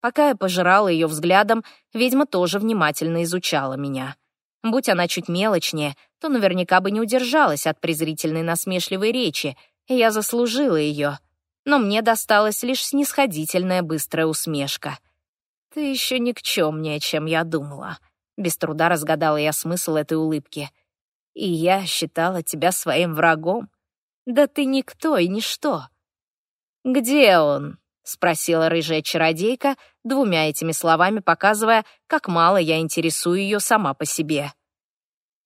Пока я пожирала ее взглядом, ведьма тоже внимательно изучала меня. Будь она чуть мелочнее, то наверняка бы не удержалась от презрительной насмешливой речи, и я заслужила ее. Но мне досталась лишь снисходительная быстрая усмешка. «Ты еще никчемнее, чем я думала», — без труда разгадала я смысл этой улыбки. «И я считала тебя своим врагом. Да ты никто и ничто». «Где он?» — спросила рыжая чародейка, двумя этими словами показывая, как мало я интересую ее сама по себе.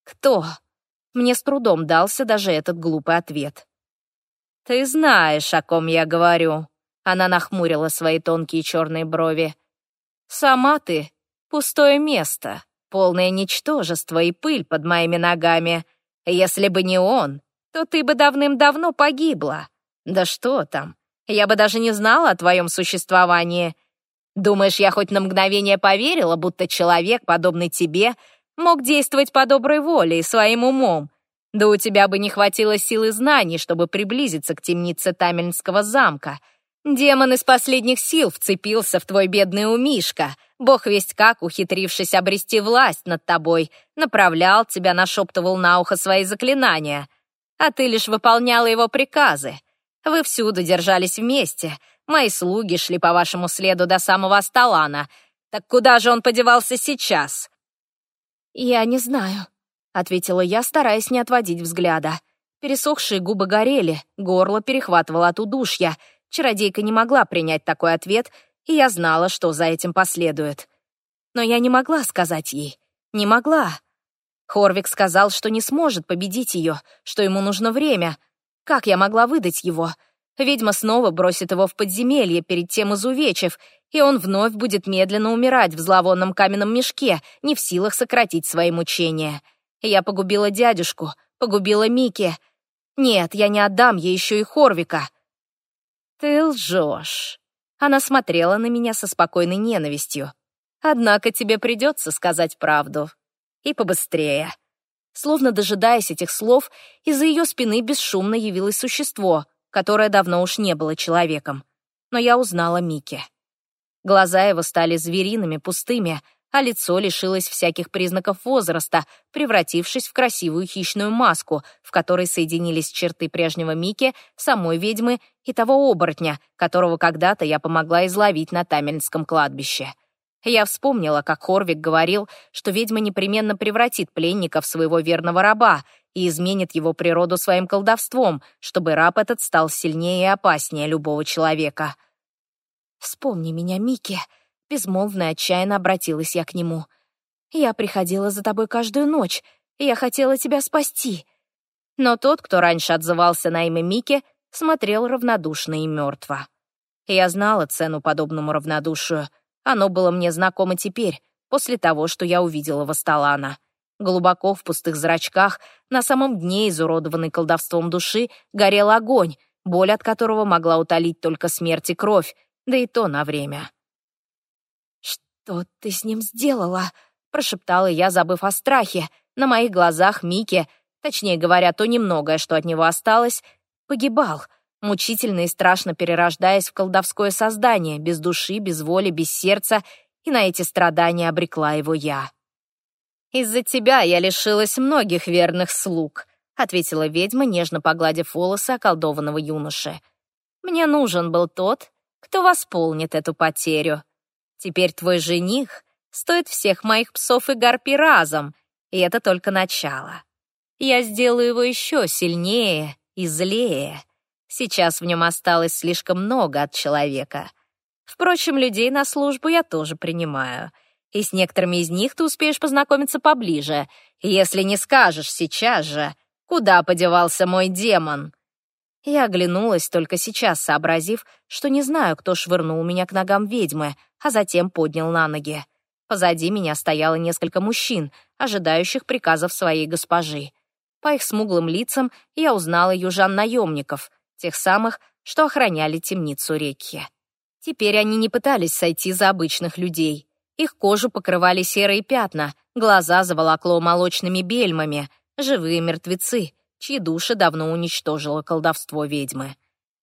«Кто?» Мне с трудом дался даже этот глупый ответ. «Ты знаешь, о ком я говорю», — она нахмурила свои тонкие черные брови. «Сама ты — пустое место, полное ничтожество и пыль под моими ногами. Если бы не он, то ты бы давным-давно погибла. Да что там, я бы даже не знала о твоем существовании. Думаешь, я хоть на мгновение поверила, будто человек, подобный тебе, мог действовать по доброй воле и своим умом? Да у тебя бы не хватило сил и знаний, чтобы приблизиться к темнице Тамельнского замка. Демон из последних сил вцепился в твой бедный умишка, бог весть как, ухитрившись обрести власть над тобой, направлял тебя, нашептывал на ухо свои заклинания. А ты лишь выполняла его приказы. Вы всюду держались вместе. Мои слуги шли по вашему следу до самого Асталана. Так куда же он подевался сейчас?» «Я не знаю», — ответила я, стараясь не отводить взгляда. Пересохшие губы горели, горло перехватывало от удушья. Чародейка не могла принять такой ответ, и я знала, что за этим последует. Но я не могла сказать ей. Не могла. Хорвик сказал, что не сможет победить ее, что ему нужно время — как я могла выдать его? Ведьма снова бросит его в подземелье перед тем изувечив, и он вновь будет медленно умирать в зловонном каменном мешке, не в силах сократить свои мучения. Я погубила дядюшку, погубила Мики. Нет, я не отдам ей еще и Хорвика. Ты лжешь. Она смотрела на меня со спокойной ненавистью. Однако тебе придется сказать правду. И побыстрее. Словно дожидаясь этих слов, из-за ее спины бесшумно явилось существо, которое давно уж не было человеком. Но я узнала Мики. Глаза его стали звериными, пустыми, а лицо лишилось всяких признаков возраста, превратившись в красивую хищную маску, в которой соединились черты прежнего Мики, самой ведьмы и того оборотня, которого когда-то я помогла изловить на Тамельнском кладбище. Я вспомнила, как Хорвик говорил, что ведьма непременно превратит пленника в своего верного раба и изменит его природу своим колдовством, чтобы раб этот стал сильнее и опаснее любого человека. «Вспомни меня, Микки», — безмолвно и отчаянно обратилась я к нему. «Я приходила за тобой каждую ночь, и я хотела тебя спасти». Но тот, кто раньше отзывался на имя Микки, смотрел равнодушно и мертво. Я знала цену подобному равнодушию — оно было мне знакомо теперь, после того, что я увидела в Асталана. Глубоко в пустых зрачках, на самом дне изуродованной колдовством души, горел огонь, боль от которого могла утолить только смерть и кровь, да и то на время. «Что ты с ним сделала?» — прошептала я, забыв о страхе. На моих глазах Микки, точнее говоря, то немногое, что от него осталось, погибал — мучительно и страшно перерождаясь в колдовское создание, без души, без воли, без сердца, и на эти страдания обрекла его я. «Из-за тебя я лишилась многих верных слуг», — ответила ведьма, нежно погладив волосы околдованного юноши. «Мне нужен был тот, кто восполнит эту потерю. Теперь твой жених стоит всех моих псов и гарпи разом, и это только начало. Я сделаю его еще сильнее и злее». Сейчас в нем осталось слишком много от человека. Впрочем, людей на службу я тоже принимаю. И с некоторыми из них ты успеешь познакомиться поближе, если не скажешь сейчас же, куда подевался мой демон. Я оглянулась только сейчас, сообразив, что не знаю, кто швырнул меня к ногам ведьмы, а затем поднял на ноги. Позади меня стояло несколько мужчин, ожидающих приказов своей госпожи. По их смуглым лицам я узнала южан-наемников — тех самых, что охраняли темницу Рекхи. Теперь они не пытались сойти за обычных людей. Их кожу покрывали серые пятна, глаза заволокло молочными бельмами, живые мертвецы, чьи души давно уничтожило колдовство ведьмы.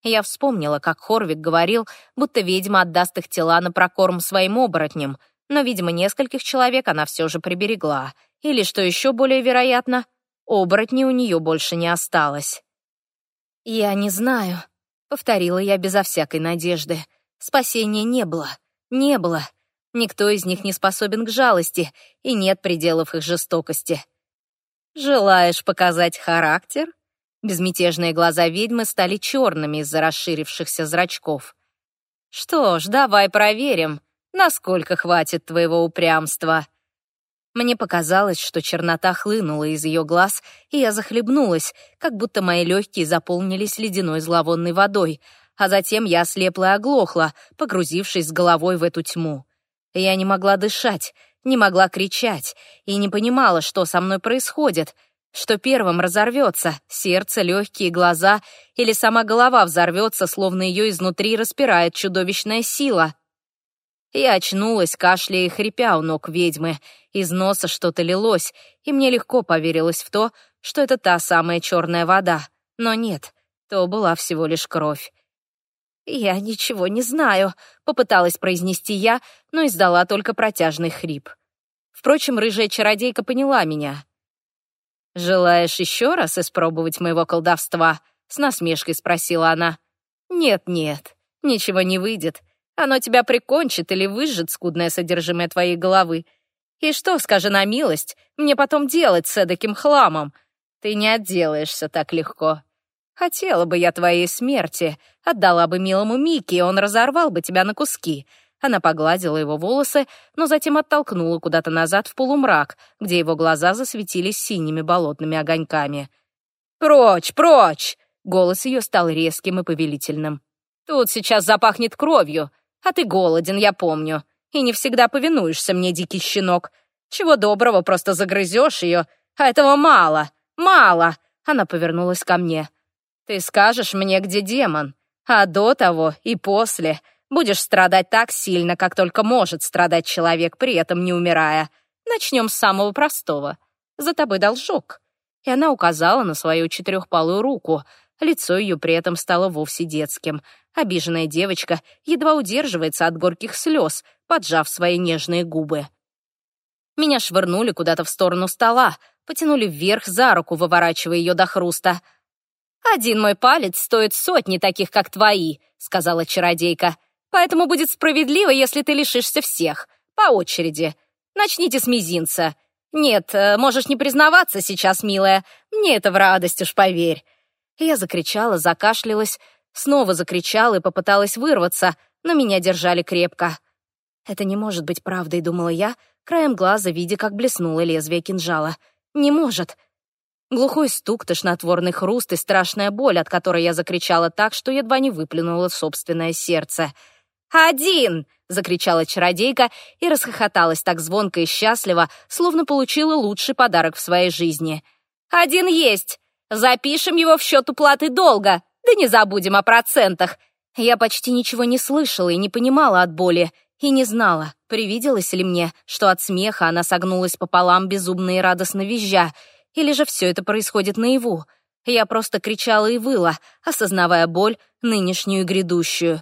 Я вспомнила, как Хорвик говорил, будто ведьма отдаст их тела на прокорм своим оборотням, но, видимо, нескольких человек она все же приберегла. Или, что еще более вероятно, оборотней у нее больше не осталось. «Я не знаю», — повторила я безо всякой надежды. Спасения не было. Не было. Никто из них не способен к жалости, и нет пределов их жестокости. «Желаешь показать характер?» Безмятежные глаза ведьмы стали черными из-за расширившихся зрачков. «Что ж, давай проверим, насколько хватит твоего упрямства». Мне показалось, что чернота хлынула из ее глаз, и я захлебнулась, как будто мои легкие заполнились ледяной зловонной водой, а затем я ослепла и оглохла, погрузившись с головой в эту тьму. Я не могла дышать, не могла кричать и не понимала, что со мной происходит, что первым разорвется сердце, легкие глаза или сама голова взорвется, словно ее изнутри распирает чудовищная сила. Я очнулась, кашляя и хрипя у ног ведьмы. Из носа что-то лилось, и мне легко поверилось в то, что это та самая черная вода. Но нет, то была всего лишь кровь. «Я ничего не знаю», — попыталась произнести я, но издала только протяжный хрип. Впрочем, рыжая чародейка поняла меня. «Желаешь еще раз испробовать моего колдовства?» — с насмешкой спросила она. «Нет-нет, ничего не выйдет. Оно тебя прикончит или выжжет скудное содержимое твоей головы. И что, скажи на милость, мне потом делать с эдаким хламом? Ты не отделаешься так легко». Хотела бы я твоей смерти, отдала бы милому Микки, и он разорвал бы тебя на куски. Она погладила его волосы, но затем оттолкнула куда-то назад в полумрак, где его глаза засветились синими болотными огоньками. «Прочь, прочь!» — голос ее стал резким и повелительным. «Тут сейчас запахнет кровью, а ты голоден, я помню, и не всегда повинуешься мне, дикий щенок. Чего доброго, просто загрызешь ее, а этого мало, мало!» Она повернулась ко мне. Ты скажешь мне, где демон, а до того и после будешь страдать так сильно, как только может страдать человек, при этом не умирая. Начнем с самого простого. За тобой должок». И она указала на свою четырехпалую руку. Лицо ее при этом стало вовсе детским. Обиженная девочка едва удерживается от горьких слез, поджав свои нежные губы. Меня швырнули куда-то в сторону стола, потянули вверх за руку, выворачивая ее до хруста — «Один мой палец стоит сотни таких, как твои», — сказала чародейка. «Поэтому будет справедливо, если ты лишишься всех, по очереди. Начните с мизинца. Нет, э, можешь не признаваться сейчас, милая. Мне это в радость, уж поверь». Я закричала, закашлялась, снова закричала и попыталась вырваться, но меня держали крепко. «Это не может быть правдой», — думала я, краем глаза видя, как блеснуло лезвие кинжала. «Не может. Глухой стук, тошнотворный хруст и страшная боль, от которой я закричала так, что едва не выплюнула собственное сердце. «Один!» — закричала чародейка и расхохоталась так звонко и счастливо, словно получила лучший подарок в своей жизни. «Один есть! Запишем его в счет уплаты долга, да не забудем о процентах!» Я почти ничего не слышала и не понимала от боли, и не знала, привиделось ли мне, что от смеха она согнулась пополам безумно и радостно визжа, или же все это происходит наяву? Я просто кричала и выла, осознавая боль, нынешнюю и грядущую.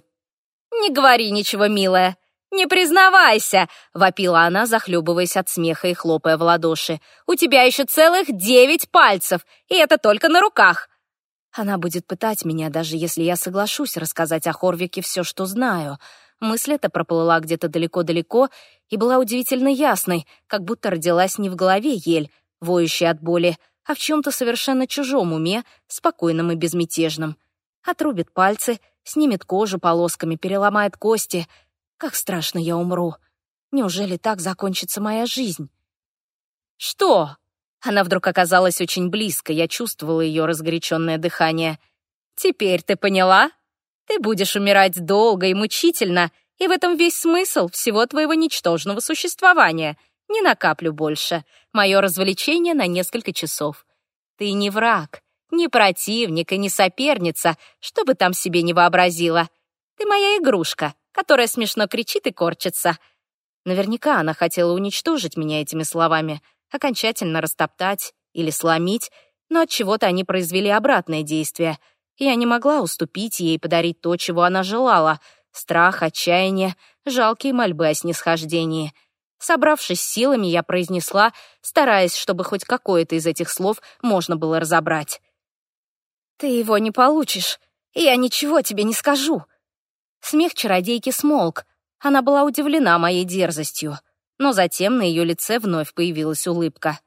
«Не говори ничего, милая! Не признавайся!» — вопила она, захлебываясь от смеха и хлопая в ладоши. «У тебя еще целых девять пальцев, и это только на руках!» Она будет пытать меня, даже если я соглашусь рассказать о Хорвике все, что знаю. Мысль эта проплыла где-то далеко-далеко и была удивительно ясной, как будто родилась не в голове ель, воющий от боли, а в чем-то совершенно чужом уме, спокойном и безмятежном. Отрубит пальцы, снимет кожу полосками, переломает кости. Как страшно я умру. Неужели так закончится моя жизнь? «Что?» Она вдруг оказалась очень близко, я чувствовала ее разгоряченное дыхание. «Теперь ты поняла? Ты будешь умирать долго и мучительно, и в этом весь смысл всего твоего ничтожного существования — не накаплю больше. Мое развлечение на несколько часов. Ты не враг, не противник и не соперница, что бы там себе не вообразила. Ты моя игрушка, которая смешно кричит и корчится. Наверняка она хотела уничтожить меня этими словами, окончательно растоптать или сломить, но от чего то они произвели обратное действие. Я не могла уступить ей подарить то, чего она желала — страх, отчаяние, жалкие мольбы о снисхождении. Собравшись силами, я произнесла, стараясь, чтобы хоть какое-то из этих слов можно было разобрать. «Ты его не получишь, я ничего тебе не скажу». Смех чародейки смолк. Она была удивлена моей дерзостью, но затем на ее лице вновь появилась улыбка.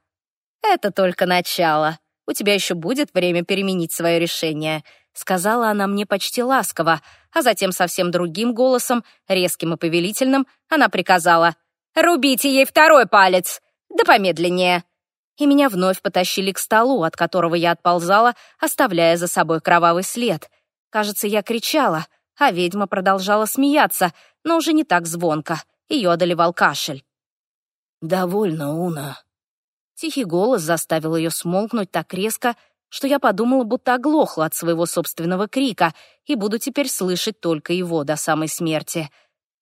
«Это только начало. У тебя еще будет время переменить свое решение», — сказала она мне почти ласково, а затем совсем другим голосом, резким и повелительным, она приказала «Рубите ей второй палец! Да помедленнее!» И меня вновь потащили к столу, от которого я отползала, оставляя за собой кровавый след. Кажется, я кричала, а ведьма продолжала смеяться, но уже не так звонко. Ее одолевал кашель. «Довольно, Уна», Тихий голос заставил ее смолкнуть так резко, что я подумала, будто оглохла от своего собственного крика и буду теперь слышать только его до самой смерти.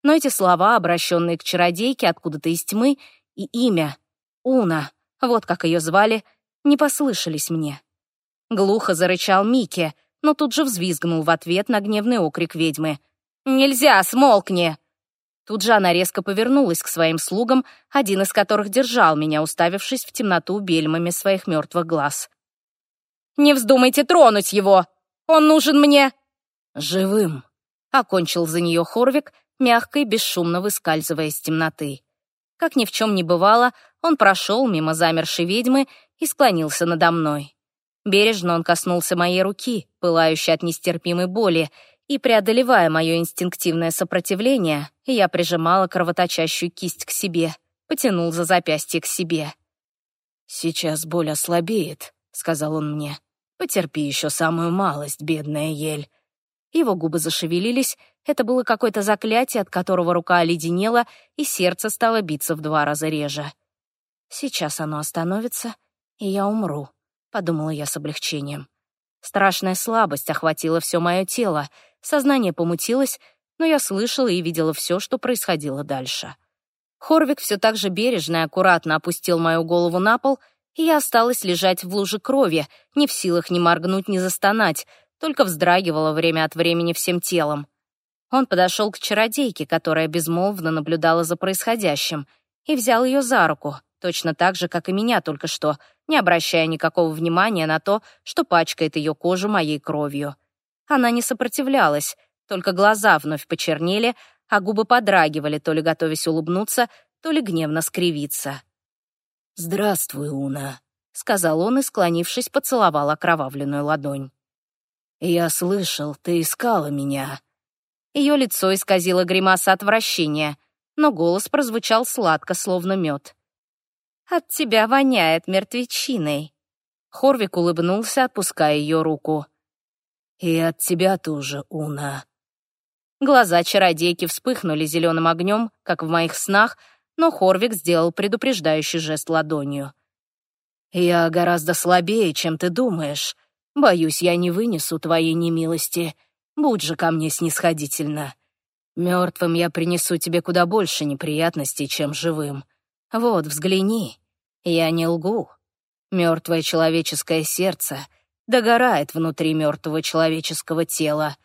Но эти слова, обращенные к чародейке откуда-то из тьмы, и имя — Уна, вот как ее звали, не послышались мне. Глухо зарычал Микки, но тут же взвизгнул в ответ на гневный окрик ведьмы. «Нельзя, смолкни!» Тут же она резко повернулась к своим слугам, один из которых держал меня, уставившись в темноту бельмами своих мертвых глаз. «Не вздумайте тронуть его! Он нужен мне!» «Живым!» — окончил за нее Хорвик, мягко и бесшумно выскальзывая из темноты. Как ни в чем не бывало, он прошел мимо замершей ведьмы и склонился надо мной. Бережно он коснулся моей руки, пылающей от нестерпимой боли, и, преодолевая мое инстинктивное сопротивление, я прижимала кровоточащую кисть к себе, потянул за запястье к себе. «Сейчас боль ослабеет», — сказал он мне. «Потерпи еще самую малость, бедная ель». Его губы зашевелились, это было какое-то заклятие, от которого рука оледенела, и сердце стало биться в два раза реже. «Сейчас оно остановится, и я умру», — подумала я с облегчением. Страшная слабость охватила все мое тело — Сознание помутилось, но я слышала и видела все, что происходило дальше. Хорвик все так же бережно и аккуратно опустил мою голову на пол, и я осталась лежать в луже крови, не в силах ни моргнуть, ни застонать, только вздрагивала время от времени всем телом. Он подошел к чародейке, которая безмолвно наблюдала за происходящим, и взял ее за руку, точно так же, как и меня только что, не обращая никакого внимания на то, что пачкает ее кожу моей кровью. Она не сопротивлялась, только глаза вновь почернели, а губы подрагивали, то ли готовясь улыбнуться, то ли гневно скривиться. «Здравствуй, Уна», — сказал он и, склонившись, поцеловал окровавленную ладонь. «Я слышал, ты искала меня». Ее лицо исказило гримаса отвращения, но голос прозвучал сладко, словно мед. «От тебя воняет мертвечиной». Хорвик улыбнулся, отпуская ее руку. «И от тебя тоже, Уна». Глаза чародейки вспыхнули зеленым огнем, как в моих снах, но Хорвик сделал предупреждающий жест ладонью. «Я гораздо слабее, чем ты думаешь. Боюсь, я не вынесу твоей немилости. Будь же ко мне снисходительно. Мертвым я принесу тебе куда больше неприятностей, чем живым. Вот, взгляни. Я не лгу. Мертвое человеческое сердце — догорает внутри мертвого человеческого тела.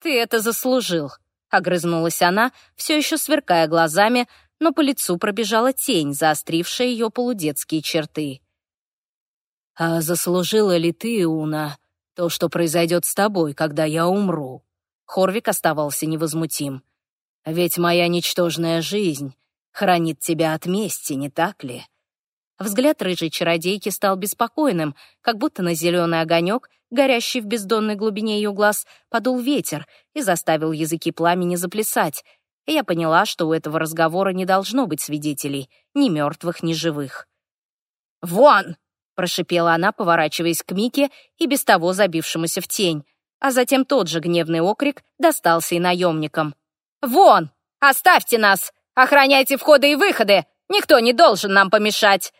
«Ты это заслужил», — огрызнулась она, все еще сверкая глазами, но по лицу пробежала тень, заострившая ее полудетские черты. «А заслужила ли ты, Уна, то, что произойдет с тобой, когда я умру?» Хорвик оставался невозмутим. «Ведь моя ничтожная жизнь хранит тебя от мести, не так ли?» Взгляд рыжей чародейки стал беспокойным, как будто на зеленый огонек, горящий в бездонной глубине ее глаз, подул ветер и заставил языки пламени заплясать. И я поняла, что у этого разговора не должно быть свидетелей, ни мертвых, ни живых. «Вон!» — прошипела она, поворачиваясь к Мике и без того забившемуся в тень. А затем тот же гневный окрик достался и наемникам. «Вон! Оставьте нас! Охраняйте входы и выходы! Никто не должен нам помешать!»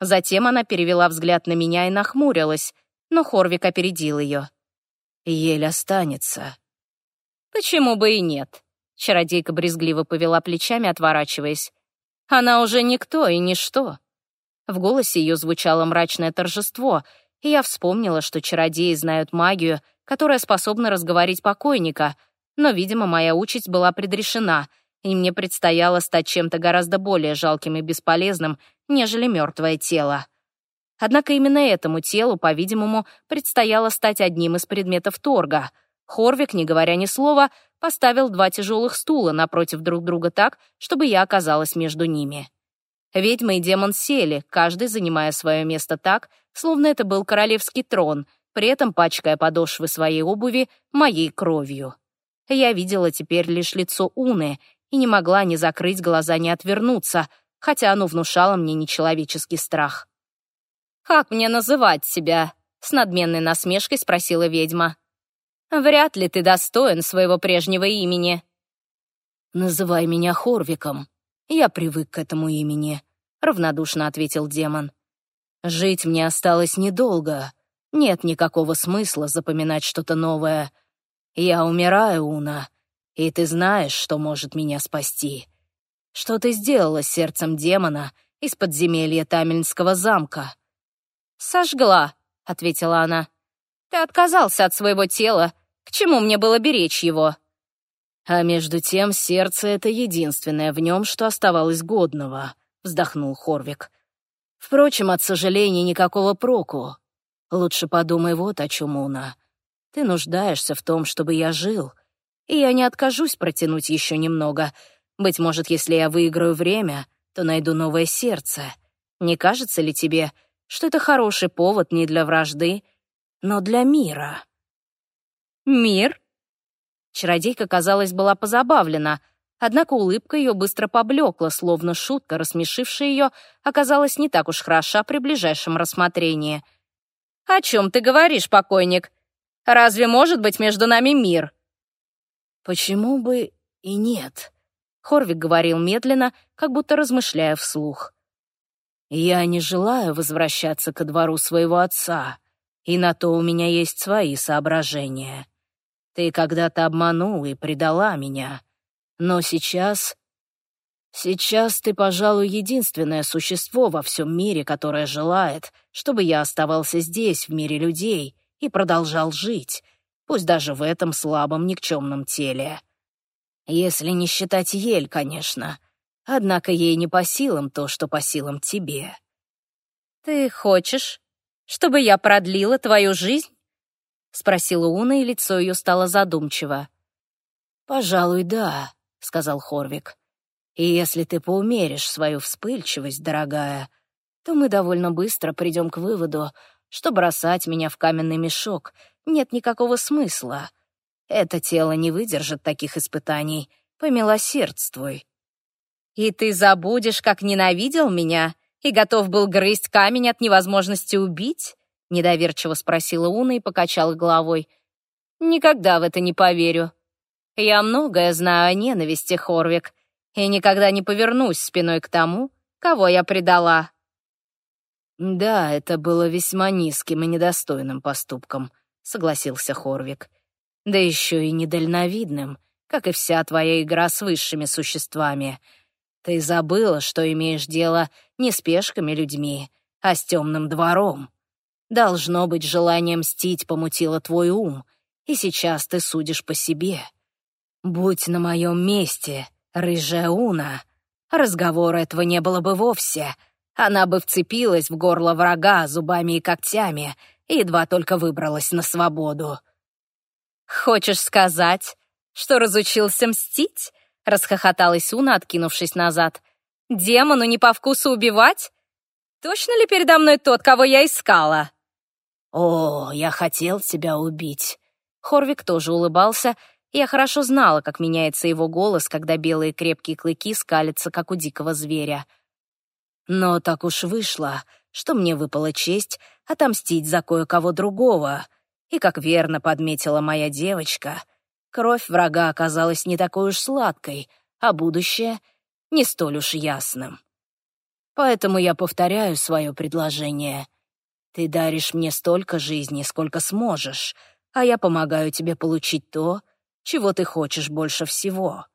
Затем она перевела взгляд на меня и нахмурилась, но Хорвик опередил ее. «Еле останется». «Почему бы и нет?» Чародейка брезгливо повела плечами, отворачиваясь. «Она уже никто и ничто». В голосе ее звучало мрачное торжество, и я вспомнила, что чародеи знают магию, которая способна разговорить покойника, но, видимо, моя участь была предрешена, и мне предстояло стать чем-то гораздо более жалким и бесполезным, нежели мертвое тело. Однако именно этому телу, по-видимому, предстояло стать одним из предметов торга. Хорвик, не говоря ни слова, поставил два тяжелых стула напротив друг друга так, чтобы я оказалась между ними. Ведьма и демон сели, каждый занимая свое место так, словно это был королевский трон, при этом пачкая подошвы своей обуви моей кровью. Я видела теперь лишь лицо Уны и не могла ни закрыть глаза, ни отвернуться, хотя оно внушало мне нечеловеческий страх. «Как мне называть тебя?» — с надменной насмешкой спросила ведьма. «Вряд ли ты достоин своего прежнего имени». «Называй меня Хорвиком. Я привык к этому имени», — равнодушно ответил демон. «Жить мне осталось недолго. Нет никакого смысла запоминать что-то новое. Я умираю, Уна, и ты знаешь, что может меня спасти. Что ты сделала с сердцем демона из подземелья Тамельнского замка?» «Сожгла», — ответила она. «Ты отказался от своего тела. К чему мне было беречь его?» «А между тем сердце — это единственное в нем, что оставалось годного», — вздохнул Хорвик. «Впрочем, от сожаления никакого проку. Лучше подумай вот о чем, Уна. Ты нуждаешься в том, чтобы я жил, и я не откажусь протянуть еще немного. Быть может, если я выиграю время, то найду новое сердце. Не кажется ли тебе, что это хороший повод не для вражды, но для мира. «Мир?» Чародейка, казалось, была позабавлена, однако улыбка ее быстро поблекла, словно шутка, рассмешившая ее, оказалась не так уж хороша при ближайшем рассмотрении. «О чем ты говоришь, покойник? Разве может быть между нами мир?» «Почему бы и нет?» Хорвик говорил медленно, как будто размышляя вслух. Я не желаю возвращаться ко двору своего отца, и на то у меня есть свои соображения. Ты когда-то обманула и предала меня, но сейчас... Сейчас ты, пожалуй, единственное существо во всем мире, которое желает, чтобы я оставался здесь, в мире людей, и продолжал жить, пусть даже в этом слабом никчемном теле. Если не считать Ель, конечно — Однако ей не по силам то, что по силам тебе. «Ты хочешь, чтобы я продлила твою жизнь?» — спросила Уна, и лицо ее стало задумчиво. «Пожалуй, да», — сказал Хорвик. «И если ты поумеришь свою вспыльчивость, дорогая, то мы довольно быстро придем к выводу, что бросать меня в каменный мешок нет никакого смысла. Это тело не выдержит таких испытаний. Помилосердствуй. «И ты забудешь, как ненавидел меня и готов был грызть камень от невозможности убить?» — недоверчиво спросила Уна и покачала головой. «Никогда в это не поверю. Я многое знаю о ненависти, Хорвик, и никогда не повернусь спиной к тому, кого я предала». «Да, это было весьма низким и недостойным поступком», — согласился Хорвик. «Да еще и недальновидным, как и вся твоя игра с высшими существами». Ты забыла, что имеешь дело не с пешками людьми, а с темным двором. Должно быть, желание мстить помутило твой ум, и сейчас ты судишь по себе. Будь на моем месте, рыжая Уна, разговора этого не было бы вовсе. Она бы вцепилась в горло врага зубами и когтями, едва только выбралась на свободу. «Хочешь сказать, что разучился мстить?» — расхохоталась Уна, откинувшись назад. «Демону не по вкусу убивать? Точно ли передо мной тот, кого я искала?» «О, я хотел тебя убить». Хорвик тоже улыбался, я хорошо знала, как меняется его голос, когда белые крепкие клыки скалятся, как у дикого зверя. Но так уж вышло, что мне выпала честь отомстить за кое-кого другого. И, как верно подметила моя девочка, Кровь врага оказалась не такой уж сладкой, а будущее — не столь уж ясным. Поэтому я повторяю свое предложение. Ты даришь мне столько жизни, сколько сможешь, а я помогаю тебе получить то, чего ты хочешь больше всего.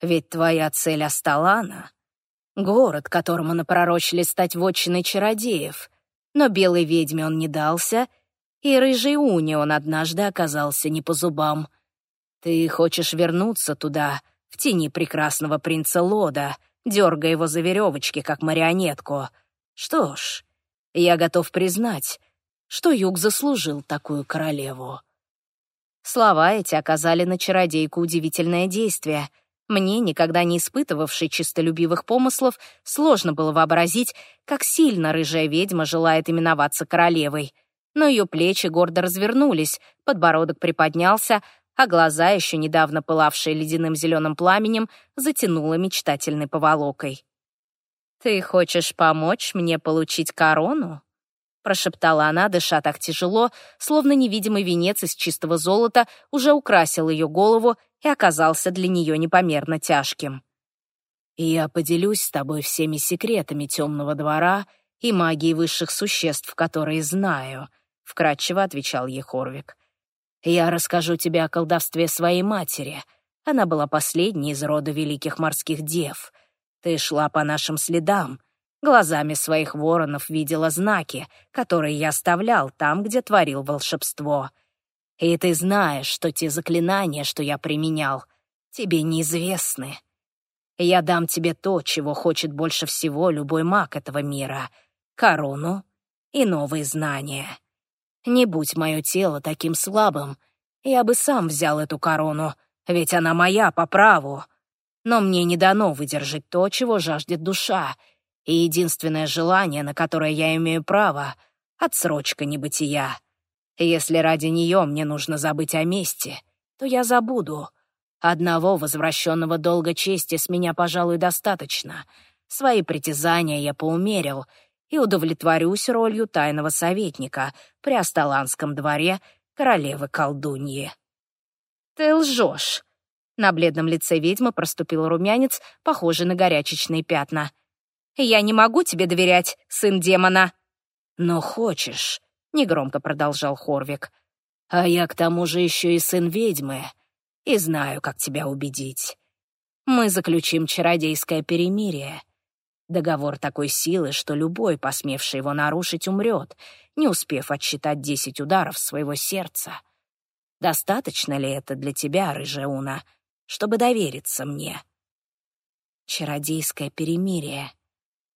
Ведь твоя цель Асталана — город, которому напророчили стать вотчиной чародеев. Но белой ведьме он не дался, и рыжей уни он однажды оказался не по зубам. Ты хочешь вернуться туда, в тени прекрасного принца Лода, дергая его за веревочки, как марионетку. Что ж, я готов признать, что Юг заслужил такую королеву. Слова эти оказали на чародейку удивительное действие. Мне, никогда не испытывавшей чистолюбивых помыслов, сложно было вообразить, как сильно рыжая ведьма желает именоваться королевой. Но ее плечи гордо развернулись, подбородок приподнялся, а глаза, еще недавно пылавшие ледяным зеленым пламенем, затянуло мечтательной поволокой. «Ты хочешь помочь мне получить корону?» Прошептала она, дыша так тяжело, словно невидимый венец из чистого золота уже украсил ее голову и оказался для нее непомерно тяжким. «Я поделюсь с тобой всеми секретами темного двора и магией высших существ, которые знаю», — вкратчиво отвечал ей Хорвик. «Я расскажу тебе о колдовстве своей матери. Она была последней из рода великих морских дев. Ты шла по нашим следам» Глазами своих воронов видела знаки, которые я оставлял там, где творил волшебство. И ты знаешь, что те заклинания, что я применял, тебе неизвестны. Я дам тебе то, чего хочет больше всего любой маг этого мира — корону и новые знания. Не будь мое тело таким слабым, я бы сам взял эту корону, ведь она моя по праву. Но мне не дано выдержать то, чего жаждет душа — и единственное желание, на которое я имею право — отсрочка небытия. Если ради нее мне нужно забыть о мести, то я забуду. Одного возвращенного долга чести с меня, пожалуй, достаточно. Свои притязания я поумерил и удовлетворюсь ролью тайного советника при Асталанском дворе королевы-колдуньи. «Ты лжешь!» На бледном лице ведьмы проступил румянец, похожий на горячечные пятна. Я не могу тебе доверять, сын демона». «Но хочешь», — негромко продолжал Хорвик. «А я к тому же еще и сын ведьмы, и знаю, как тебя убедить. Мы заключим чародейское перемирие. Договор такой силы, что любой, посмевший его нарушить, умрет, не успев отсчитать десять ударов своего сердца. Достаточно ли это для тебя, рыжая Уна, чтобы довериться мне?» Чародейское перемирие.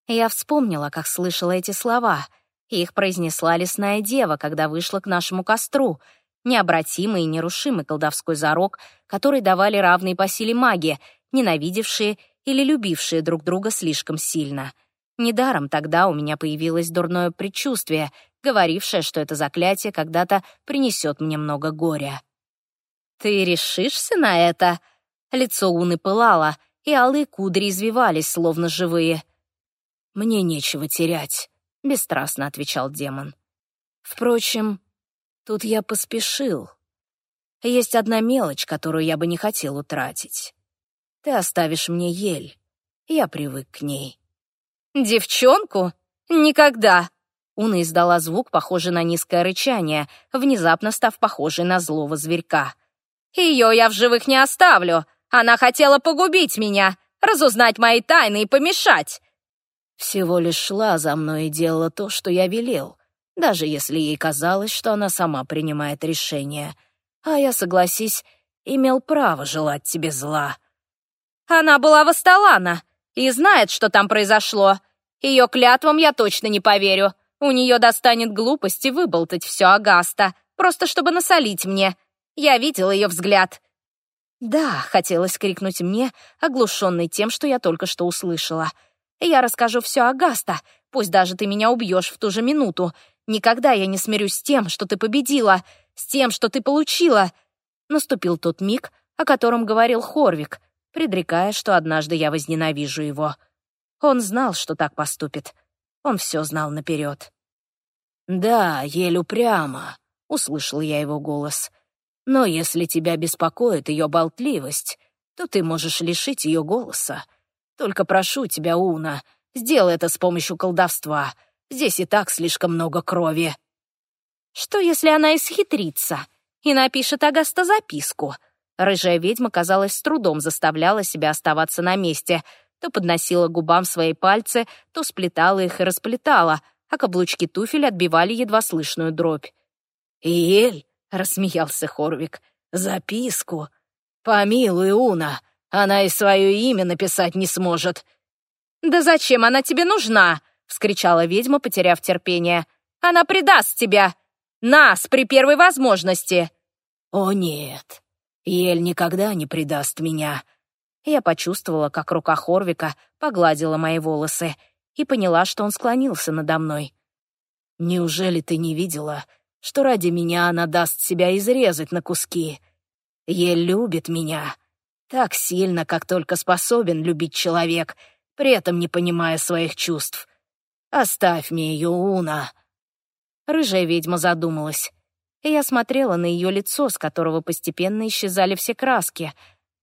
Я вспомнила, как слышала эти слова. Их произнесла лесная дева, когда вышла к нашему костру. Необратимый и нерушимый колдовской зарок, который давали равные по силе маги, ненавидевшие или любившие друг друга слишком сильно. Недаром тогда у меня появилось дурное предчувствие, говорившее, что это заклятие когда-то принесет мне много горя. «Ты решишься на это?» Лицо Уны пылало, и алые кудри извивались, словно живые — «Мне нечего терять», — бесстрастно отвечал демон. «Впрочем, тут я поспешил. Есть одна мелочь, которую я бы не хотел утратить. Ты оставишь мне ель. Я привык к ней». «Девчонку? Никогда!» Уна издала звук, похожий на низкое рычание, внезапно став похожей на злого зверька. «Ее я в живых не оставлю! Она хотела погубить меня, разузнать мои тайны и помешать! Всего лишь шла за мной и делала то, что я велел, даже если ей казалось, что она сама принимает решение. А я, согласись, имел право желать тебе зла. Она была в Асталана и знает, что там произошло. Ее клятвам я точно не поверю. У нее достанет глупости выболтать все Агаста, просто чтобы насолить мне. Я видел ее взгляд. «Да», — хотелось крикнуть мне, оглушенный тем, что я только что услышала — я расскажу все Агаста, пусть даже ты меня убьешь в ту же минуту. Никогда я не смирюсь с тем, что ты победила, с тем, что ты получила. Наступил тот миг, о котором говорил Хорвик, предрекая, что однажды я возненавижу его. Он знал, что так поступит. Он все знал наперед. «Да, еле упрямо», — услышал я его голос. «Но если тебя беспокоит ее болтливость, то ты можешь лишить ее голоса. Только прошу тебя, Уна, сделай это с помощью колдовства. Здесь и так слишком много крови». «Что, если она исхитрится и напишет Агаста записку?» Рыжая ведьма, казалось, с трудом заставляла себя оставаться на месте. То подносила губам свои пальцы, то сплетала их и расплетала, а каблучки туфель отбивали едва слышную дробь. «Иель», — рассмеялся Хорвик, — «записку. Помилуй, Уна, она и свое имя написать не сможет». «Да зачем она тебе нужна?» — вскричала ведьма, потеряв терпение. «Она предаст тебя! Нас при первой возможности!» «О нет, Ель никогда не предаст меня!» Я почувствовала, как рука Хорвика погладила мои волосы и поняла, что он склонился надо мной. «Неужели ты не видела, что ради меня она даст себя изрезать на куски? Ель любит меня так сильно, как только способен любить человек, при этом не понимая своих чувств. Оставь мне ее, Уна!» Рыжая ведьма задумалась. И я смотрела на ее лицо, с которого постепенно исчезали все краски.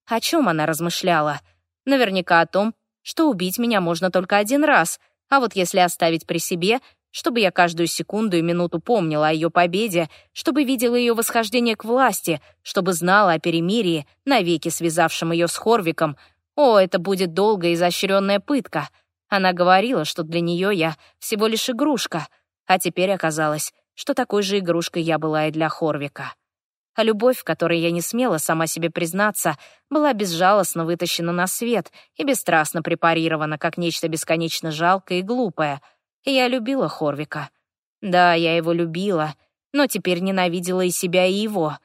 О чем она размышляла? Наверняка о том, что убить меня можно только один раз, а вот если оставить при себе, чтобы я каждую секунду и минуту помнила о ее победе, чтобы видела ее восхождение к власти, чтобы знала о перемирии, навеки связавшем ее с Хорвиком. О, это будет долгая и изощренная пытка. Она говорила, что для нее я всего лишь игрушка, а теперь оказалось, что такой же игрушкой я была и для Хорвика а любовь, которой я не смела сама себе признаться, была безжалостно вытащена на свет и бесстрастно препарирована, как нечто бесконечно жалкое и глупое. Я любила Хорвика. Да, я его любила, но теперь ненавидела и себя, и его.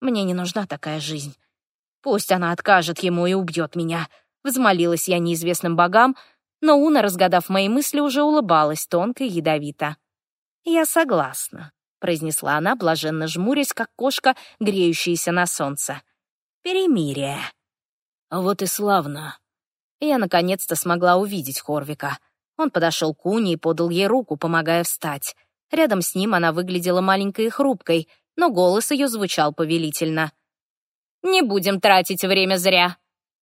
Мне не нужна такая жизнь. Пусть она откажет ему и убьет меня. Взмолилась я неизвестным богам, но Уна, разгадав мои мысли, уже улыбалась тонко и ядовито. «Я согласна», произнесла она, блаженно жмурясь, как кошка, греющаяся на солнце. «Перемирие». «Вот и славно». Я наконец-то смогла увидеть Хорвика. Он подошел к Уне и подал ей руку, помогая встать. Рядом с ним она выглядела маленькой и хрупкой, но голос ее звучал повелительно. «Не будем тратить время зря.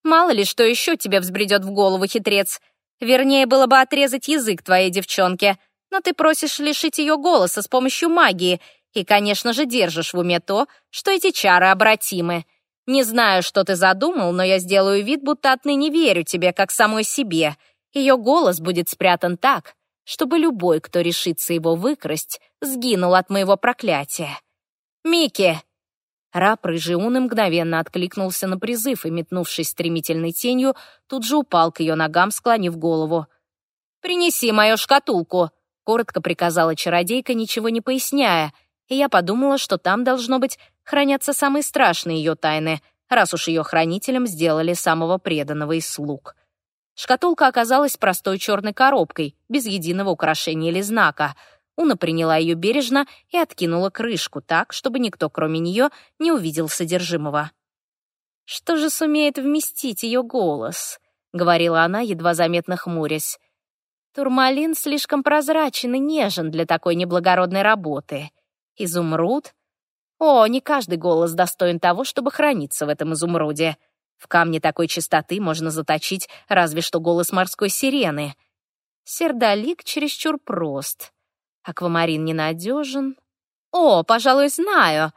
Мало ли, что еще тебе взбредет в голову, хитрец. Вернее, было бы отрезать язык твоей девчонке но ты просишь лишить ее голоса с помощью магии и, конечно же, держишь в уме то, что эти чары обратимы. Не знаю, что ты задумал, но я сделаю вид, будто отныне верю тебе, как самой себе. Ее голос будет спрятан так, чтобы любой, кто решится его выкрасть, сгинул от моего проклятия. Микки!» Раб Рыжиуны мгновенно откликнулся на призыв и, метнувшись стремительной тенью, тут же упал к ее ногам, склонив голову. «Принеси мою шкатулку!» коротко приказала чародейка, ничего не поясняя, и я подумала, что там, должно быть, хранятся самые страшные ее тайны, раз уж ее хранителем сделали самого преданного из слуг. Шкатулка оказалась простой черной коробкой, без единого украшения или знака. Уна приняла ее бережно и откинула крышку так, чтобы никто, кроме нее, не увидел содержимого. «Что же сумеет вместить ее голос?» — говорила она, едва заметно хмурясь. Турмалин слишком прозрачен и нежен для такой неблагородной работы. Изумруд? О, не каждый голос достоин того, чтобы храниться в этом изумруде. В камне такой чистоты можно заточить разве что голос морской сирены. Сердолик чересчур прост. Аквамарин ненадежен. О, пожалуй, знаю.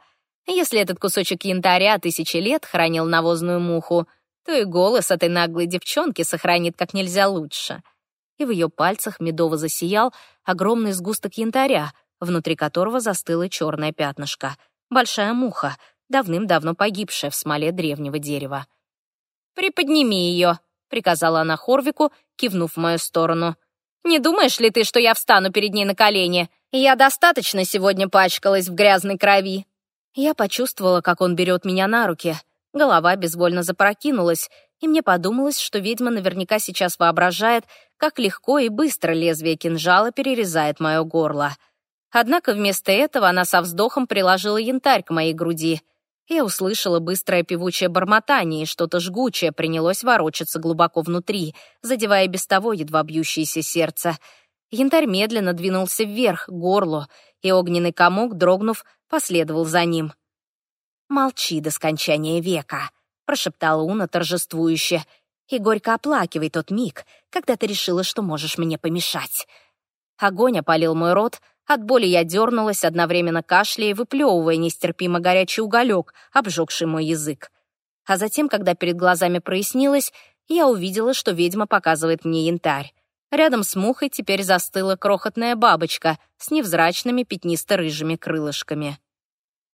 Если этот кусочек янтаря тысячи лет хранил навозную муху, то и голос этой наглой девчонки сохранит как нельзя лучше и в ее пальцах медово засиял огромный сгусток янтаря, внутри которого застыло черное пятнышко. Большая муха, давным-давно погибшая в смоле древнего дерева. «Приподними ее», — приказала она Хорвику, кивнув в мою сторону. «Не думаешь ли ты, что я встану перед ней на колени? Я достаточно сегодня пачкалась в грязной крови». Я почувствовала, как он берет меня на руки. Голова безвольно запрокинулась, и мне подумалось, что ведьма наверняка сейчас воображает, как легко и быстро лезвие кинжала перерезает мое горло. Однако вместо этого она со вздохом приложила янтарь к моей груди. Я услышала быстрое певучее бормотание, и что-то жгучее принялось ворочаться глубоко внутри, задевая без того едва бьющееся сердце. Янтарь медленно двинулся вверх, к горлу, и огненный комок, дрогнув, последовал за ним. «Молчи до скончания века», — прошептала Уна торжествующе, «и горько оплакивай тот миг, когда ты решила, что можешь мне помешать». Огонь опалил мой рот, от боли я дернулась, одновременно кашляя и выплевывая нестерпимо горячий уголек, обжегший мой язык. А затем, когда перед глазами прояснилось, я увидела, что ведьма показывает мне янтарь. Рядом с мухой теперь застыла крохотная бабочка с невзрачными пятнисто-рыжими крылышками.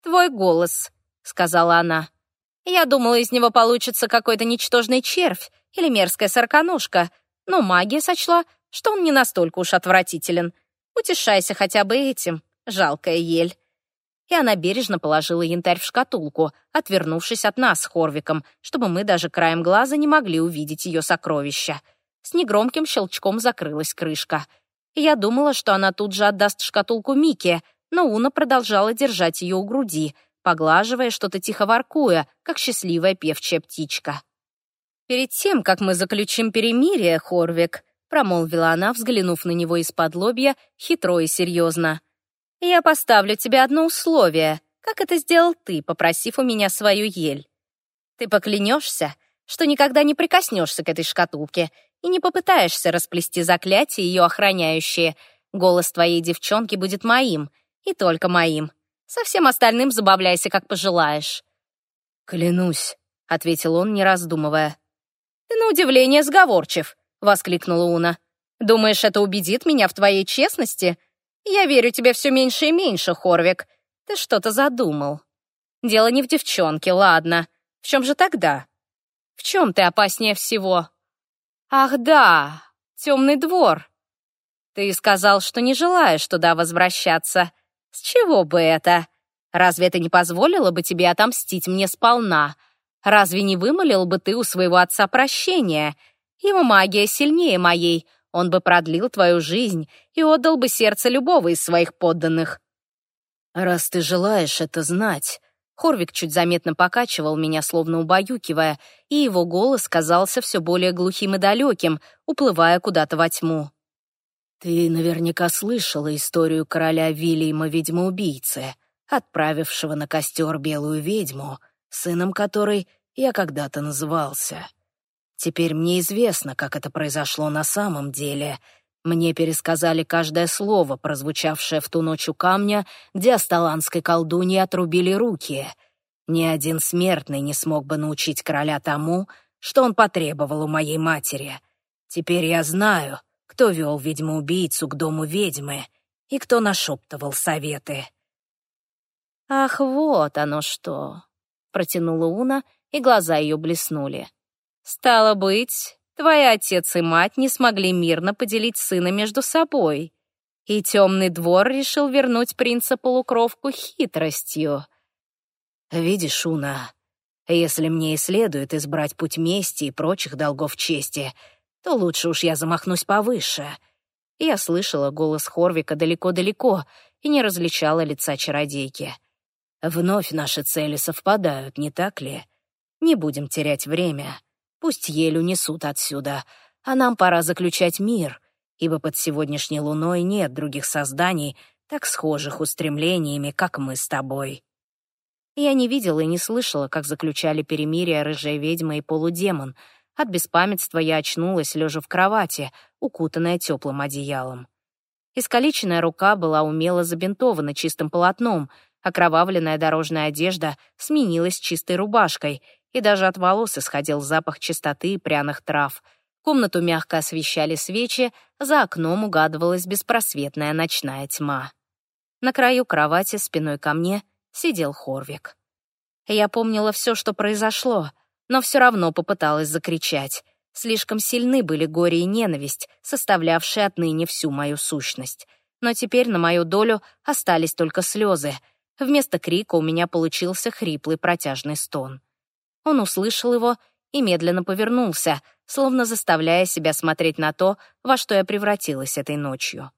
«Твой голос», — сказала она. «Я думала, из него получится какой-то ничтожный червь или мерзкая сороконожка, но магия сочла, что он не настолько уж отвратителен. Утешайся хотя бы этим, жалкая ель». И она бережно положила янтарь в шкатулку, отвернувшись от нас с Хорвиком, чтобы мы даже краем глаза не могли увидеть ее сокровища. С негромким щелчком закрылась крышка. Я думала, что она тут же отдаст шкатулку Мике, но Уна продолжала держать ее у груди, поглаживая что-то тихо воркуя, как счастливая певчая птичка. «Перед тем, как мы заключим перемирие, Хорвик», промолвила она, взглянув на него из-под лобья, хитро и серьезно. «Я поставлю тебе одно условие, как это сделал ты, попросив у меня свою ель. Ты поклянешься, что никогда не прикоснешься к этой шкатулке и не попытаешься расплести заклятие, ее охраняющее. Голос твоей девчонки будет моим, и только моим. Со всем остальным забавляйся, как пожелаешь». «Клянусь», — ответил он, не раздумывая. «Ты на удивление сговорчив», — воскликнула Уна. «Думаешь, это убедит меня в твоей честности? Я верю тебе все меньше и меньше, Хорвик. Ты что-то задумал. Дело не в девчонке, ладно. В чем же тогда? В чем ты опаснее всего?» «Ах да, темный двор. Ты сказал, что не желаешь туда возвращаться. С чего бы это? Разве это не позволило бы тебе отомстить мне сполна? Разве не вымолил бы ты у своего отца прощения? Его магия сильнее моей, он бы продлил твою жизнь и отдал бы сердце любого из своих подданных. Раз ты желаешь это знать, Хорвик чуть заметно покачивал меня, словно убаюкивая, и его голос казался все более глухим и далеким, уплывая куда-то во тьму. Ты наверняка слышала историю короля Вильяма ведьмоубийцы, отправившего на костер белую ведьму, сыном которой я когда-то назывался. Теперь мне известно, как это произошло на самом деле. Мне пересказали каждое слово, прозвучавшее в ту ночь у камня, где асталанской колдуньи отрубили руки. Ни один смертный не смог бы научить короля тому, что он потребовал у моей матери. Теперь я знаю, кто вел ведьму-убийцу к дому ведьмы и кто нашептывал советы. «Ах, вот оно что!» — протянула Уна, и глаза ее блеснули. «Стало быть, твои отец и мать не смогли мирно поделить сына между собой, и темный двор решил вернуть принца-полукровку хитростью». «Видишь, Уна, если мне и следует избрать путь мести и прочих долгов чести, то лучше уж я замахнусь повыше. Я слышала голос Хорвика далеко-далеко и не различала лица чародейки. Вновь наши цели совпадают, не так ли? Не будем терять время. Пусть ель унесут отсюда, а нам пора заключать мир, ибо под сегодняшней луной нет других созданий, так схожих устремлениями, как мы с тобой. Я не видела и не слышала, как заключали перемирие рыжая ведьма и полудемон — от беспамятства я очнулась, лежа в кровати, укутанная теплым одеялом. Искалеченная рука была умело забинтована чистым полотном, окровавленная дорожная одежда сменилась чистой рубашкой, и даже от волос исходил запах чистоты и пряных трав. Комнату мягко освещали свечи, за окном угадывалась беспросветная ночная тьма. На краю кровати спиной ко мне сидел Хорвик. Я помнила все, что произошло, но все равно попыталась закричать. Слишком сильны были горе и ненависть, составлявшие отныне всю мою сущность. Но теперь на мою долю остались только слезы. Вместо крика у меня получился хриплый протяжный стон. Он услышал его и медленно повернулся, словно заставляя себя смотреть на то, во что я превратилась этой ночью.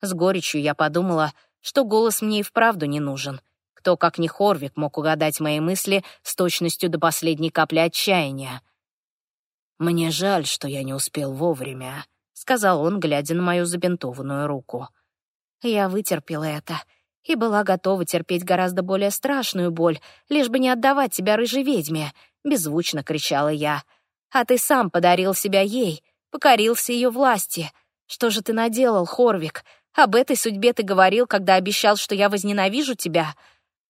С горечью я подумала, что голос мне и вправду не нужен — кто, как не Хорвик, мог угадать мои мысли с точностью до последней капли отчаяния? «Мне жаль, что я не успел вовремя», — сказал он, глядя на мою забинтованную руку. Я вытерпела это и была готова терпеть гораздо более страшную боль, лишь бы не отдавать себя рыжей ведьме, — беззвучно кричала я. «А ты сам подарил себя ей, покорился ее власти. Что же ты наделал, Хорвик? Об этой судьбе ты говорил, когда обещал, что я возненавижу тебя.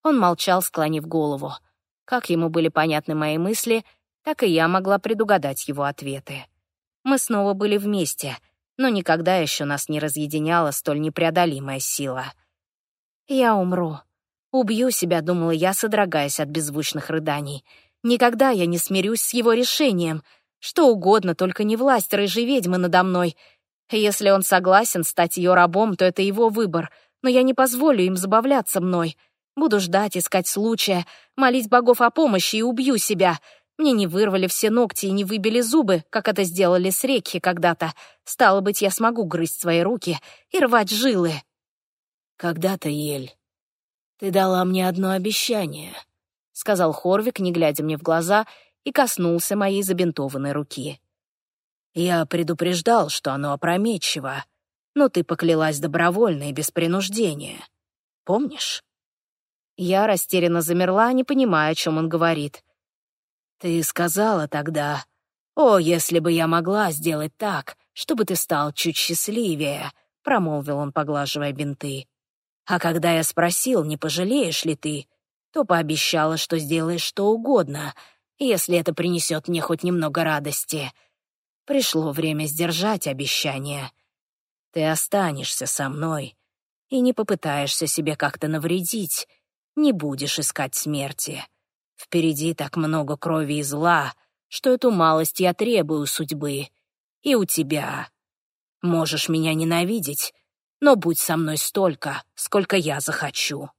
Он молчал, склонив голову. Как ему были понятны мои мысли, так и я могла предугадать его ответы. Мы снова были вместе, но никогда еще нас не разъединяла столь непреодолимая сила. «Я умру. Убью себя», — думала я, содрогаясь от беззвучных рыданий. «Никогда я не смирюсь с его решением. Что угодно, только не власть рыжей ведьмы надо мной. Если он согласен стать ее рабом, то это его выбор, но я не позволю им забавляться мной. Буду ждать, искать случая, молить богов о помощи и убью себя. Мне не вырвали все ногти и не выбили зубы, как это сделали с Рекхи когда-то. Стало быть, я смогу грызть свои руки и рвать жилы. «Когда-то, Ель, ты дала мне одно обещание», — сказал Хорвик, не глядя мне в глаза, и коснулся моей забинтованной руки. «Я предупреждал, что оно опрометчиво, но ты поклялась добровольно и без принуждения. Помнишь?» Я растерянно замерла, не понимая, о чем он говорит. «Ты сказала тогда, о, если бы я могла сделать так, чтобы ты стал чуть счастливее», — промолвил он, поглаживая бинты. А когда я спросил, не пожалеешь ли ты, то пообещала, что сделаешь что угодно, если это принесет мне хоть немного радости. Пришло время сдержать обещание. Ты останешься со мной и не попытаешься себе как-то навредить, не будешь искать смерти. Впереди так много крови и зла, что эту малость я требую судьбы. И у тебя. Можешь меня ненавидеть, но будь со мной столько, сколько я захочу».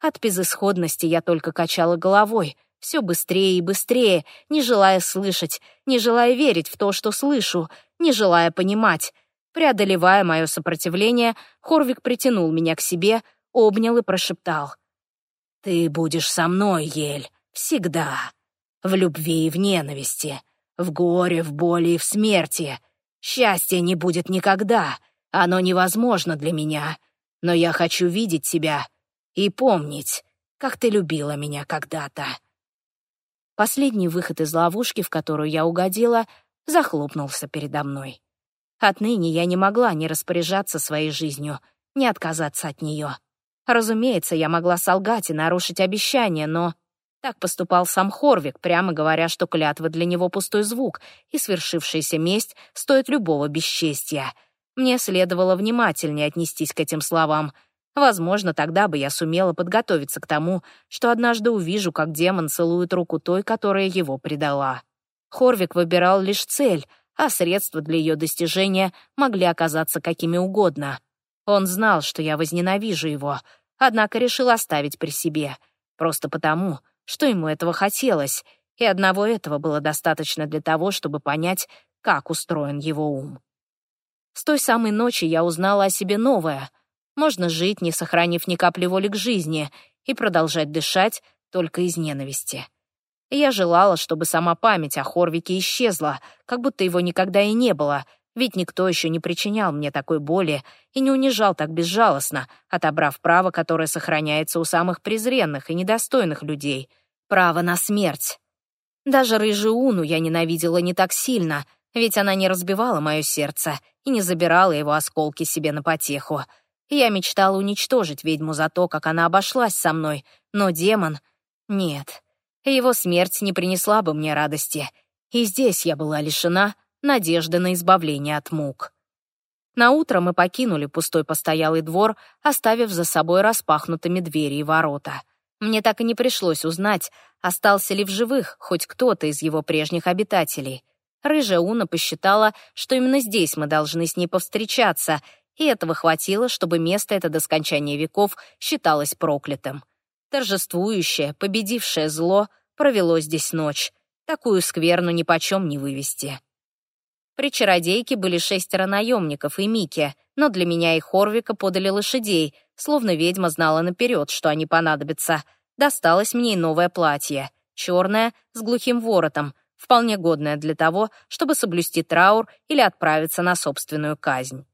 От безысходности я только качала головой, все быстрее и быстрее, не желая слышать, не желая верить в то, что слышу, не желая понимать. Преодолевая мое сопротивление, Хорвик притянул меня к себе, обнял и прошептал. «Ты будешь со мной, Ель, всегда. В любви и в ненависти, в горе, в боли и в смерти. Счастья не будет никогда, оно невозможно для меня, но я хочу видеть тебя и помнить, как ты любила меня когда-то». Последний выход из ловушки, в которую я угодила, захлопнулся передо мной. Отныне я не могла ни распоряжаться своей жизнью, ни отказаться от нее. Разумеется, я могла солгать и нарушить обещание, но так поступал сам Хорвик, прямо говоря, что клятва для него пустой звук, и свершившаяся месть стоит любого бесчестия — мне следовало внимательнее отнестись к этим словам. Возможно, тогда бы я сумела подготовиться к тому, что однажды увижу, как демон целует руку той, которая его предала. Хорвик выбирал лишь цель, а средства для ее достижения могли оказаться какими угодно. Он знал, что я возненавижу его, однако решил оставить при себе. Просто потому, что ему этого хотелось, и одного этого было достаточно для того, чтобы понять, как устроен его ум. С той самой ночи я узнала о себе новое. Можно жить, не сохранив ни капли воли к жизни, и продолжать дышать только из ненависти. Я желала, чтобы сама память о Хорвике исчезла, как будто его никогда и не было, ведь никто еще не причинял мне такой боли и не унижал так безжалостно, отобрав право, которое сохраняется у самых презренных и недостойных людей — право на смерть. Даже рыжую Уну я ненавидела не так сильно — ведь она не разбивала мое сердце и не забирала его осколки себе на потеху. Я мечтала уничтожить ведьму за то, как она обошлась со мной, но демон... Нет, его смерть не принесла бы мне радости, и здесь я была лишена надежды на избавление от мук. На утро мы покинули пустой постоялый двор, оставив за собой распахнутыми двери и ворота. Мне так и не пришлось узнать, остался ли в живых хоть кто-то из его прежних обитателей. Рыжая Уна посчитала, что именно здесь мы должны с ней повстречаться, и этого хватило, чтобы место это до скончания веков считалось проклятым. Торжествующее, победившее зло провело здесь ночь. Такую скверну нипочем не вывести. При чародейке были шестеро наемников и Мики, но для меня и Хорвика подали лошадей, словно ведьма знала наперед, что они понадобятся. Досталось мне и новое платье, черное, с глухим воротом, вполне годная для того, чтобы соблюсти траур или отправиться на собственную казнь.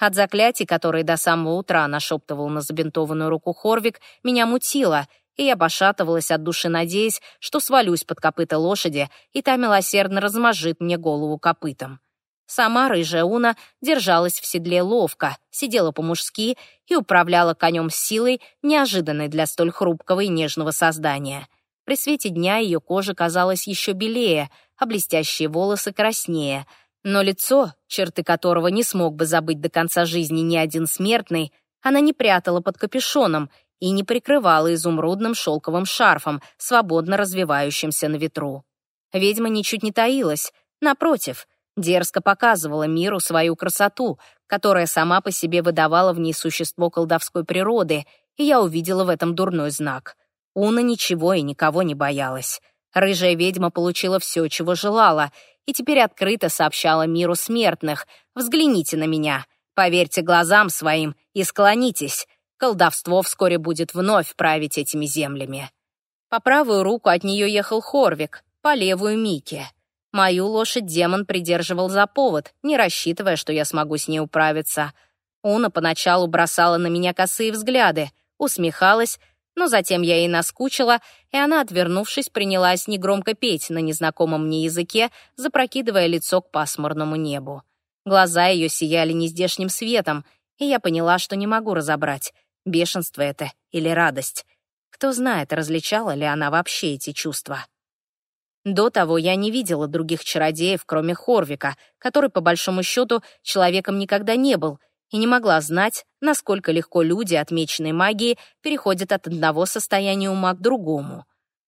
От заклятий, которые до самого утра нашептывал на забинтованную руку Хорвик, меня мутило, и я пошатывалась от души, надеясь, что свалюсь под копыта лошади, и та милосердно размажит мне голову копытом. Сама рыжая Уна держалась в седле ловко, сидела по-мужски и управляла конем с силой, неожиданной для столь хрупкого и нежного создания — при свете дня ее кожа казалась еще белее, а блестящие волосы краснее. Но лицо, черты которого не смог бы забыть до конца жизни ни один смертный, она не прятала под капюшоном и не прикрывала изумрудным шелковым шарфом, свободно развивающимся на ветру. Ведьма ничуть не таилась, напротив, дерзко показывала миру свою красоту, которая сама по себе выдавала в ней существо колдовской природы, и я увидела в этом дурной знак. Уна ничего и никого не боялась. Рыжая ведьма получила все, чего желала, и теперь открыто сообщала миру смертных «Взгляните на меня, поверьте глазам своим и склонитесь. Колдовство вскоре будет вновь править этими землями». По правую руку от нее ехал Хорвик, по левую — Микки. Мою лошадь демон придерживал за повод, не рассчитывая, что я смогу с ней управиться. Уна поначалу бросала на меня косые взгляды, усмехалась, но затем я ей наскучила, и она, отвернувшись, принялась негромко петь на незнакомом мне языке, запрокидывая лицо к пасмурному небу. Глаза ее сияли нездешним светом, и я поняла, что не могу разобрать, бешенство это или радость. Кто знает, различала ли она вообще эти чувства. До того я не видела других чародеев, кроме Хорвика, который, по большому счету, человеком никогда не был, и не могла знать, насколько легко люди, отмеченные магией, переходят от одного состояния ума к другому.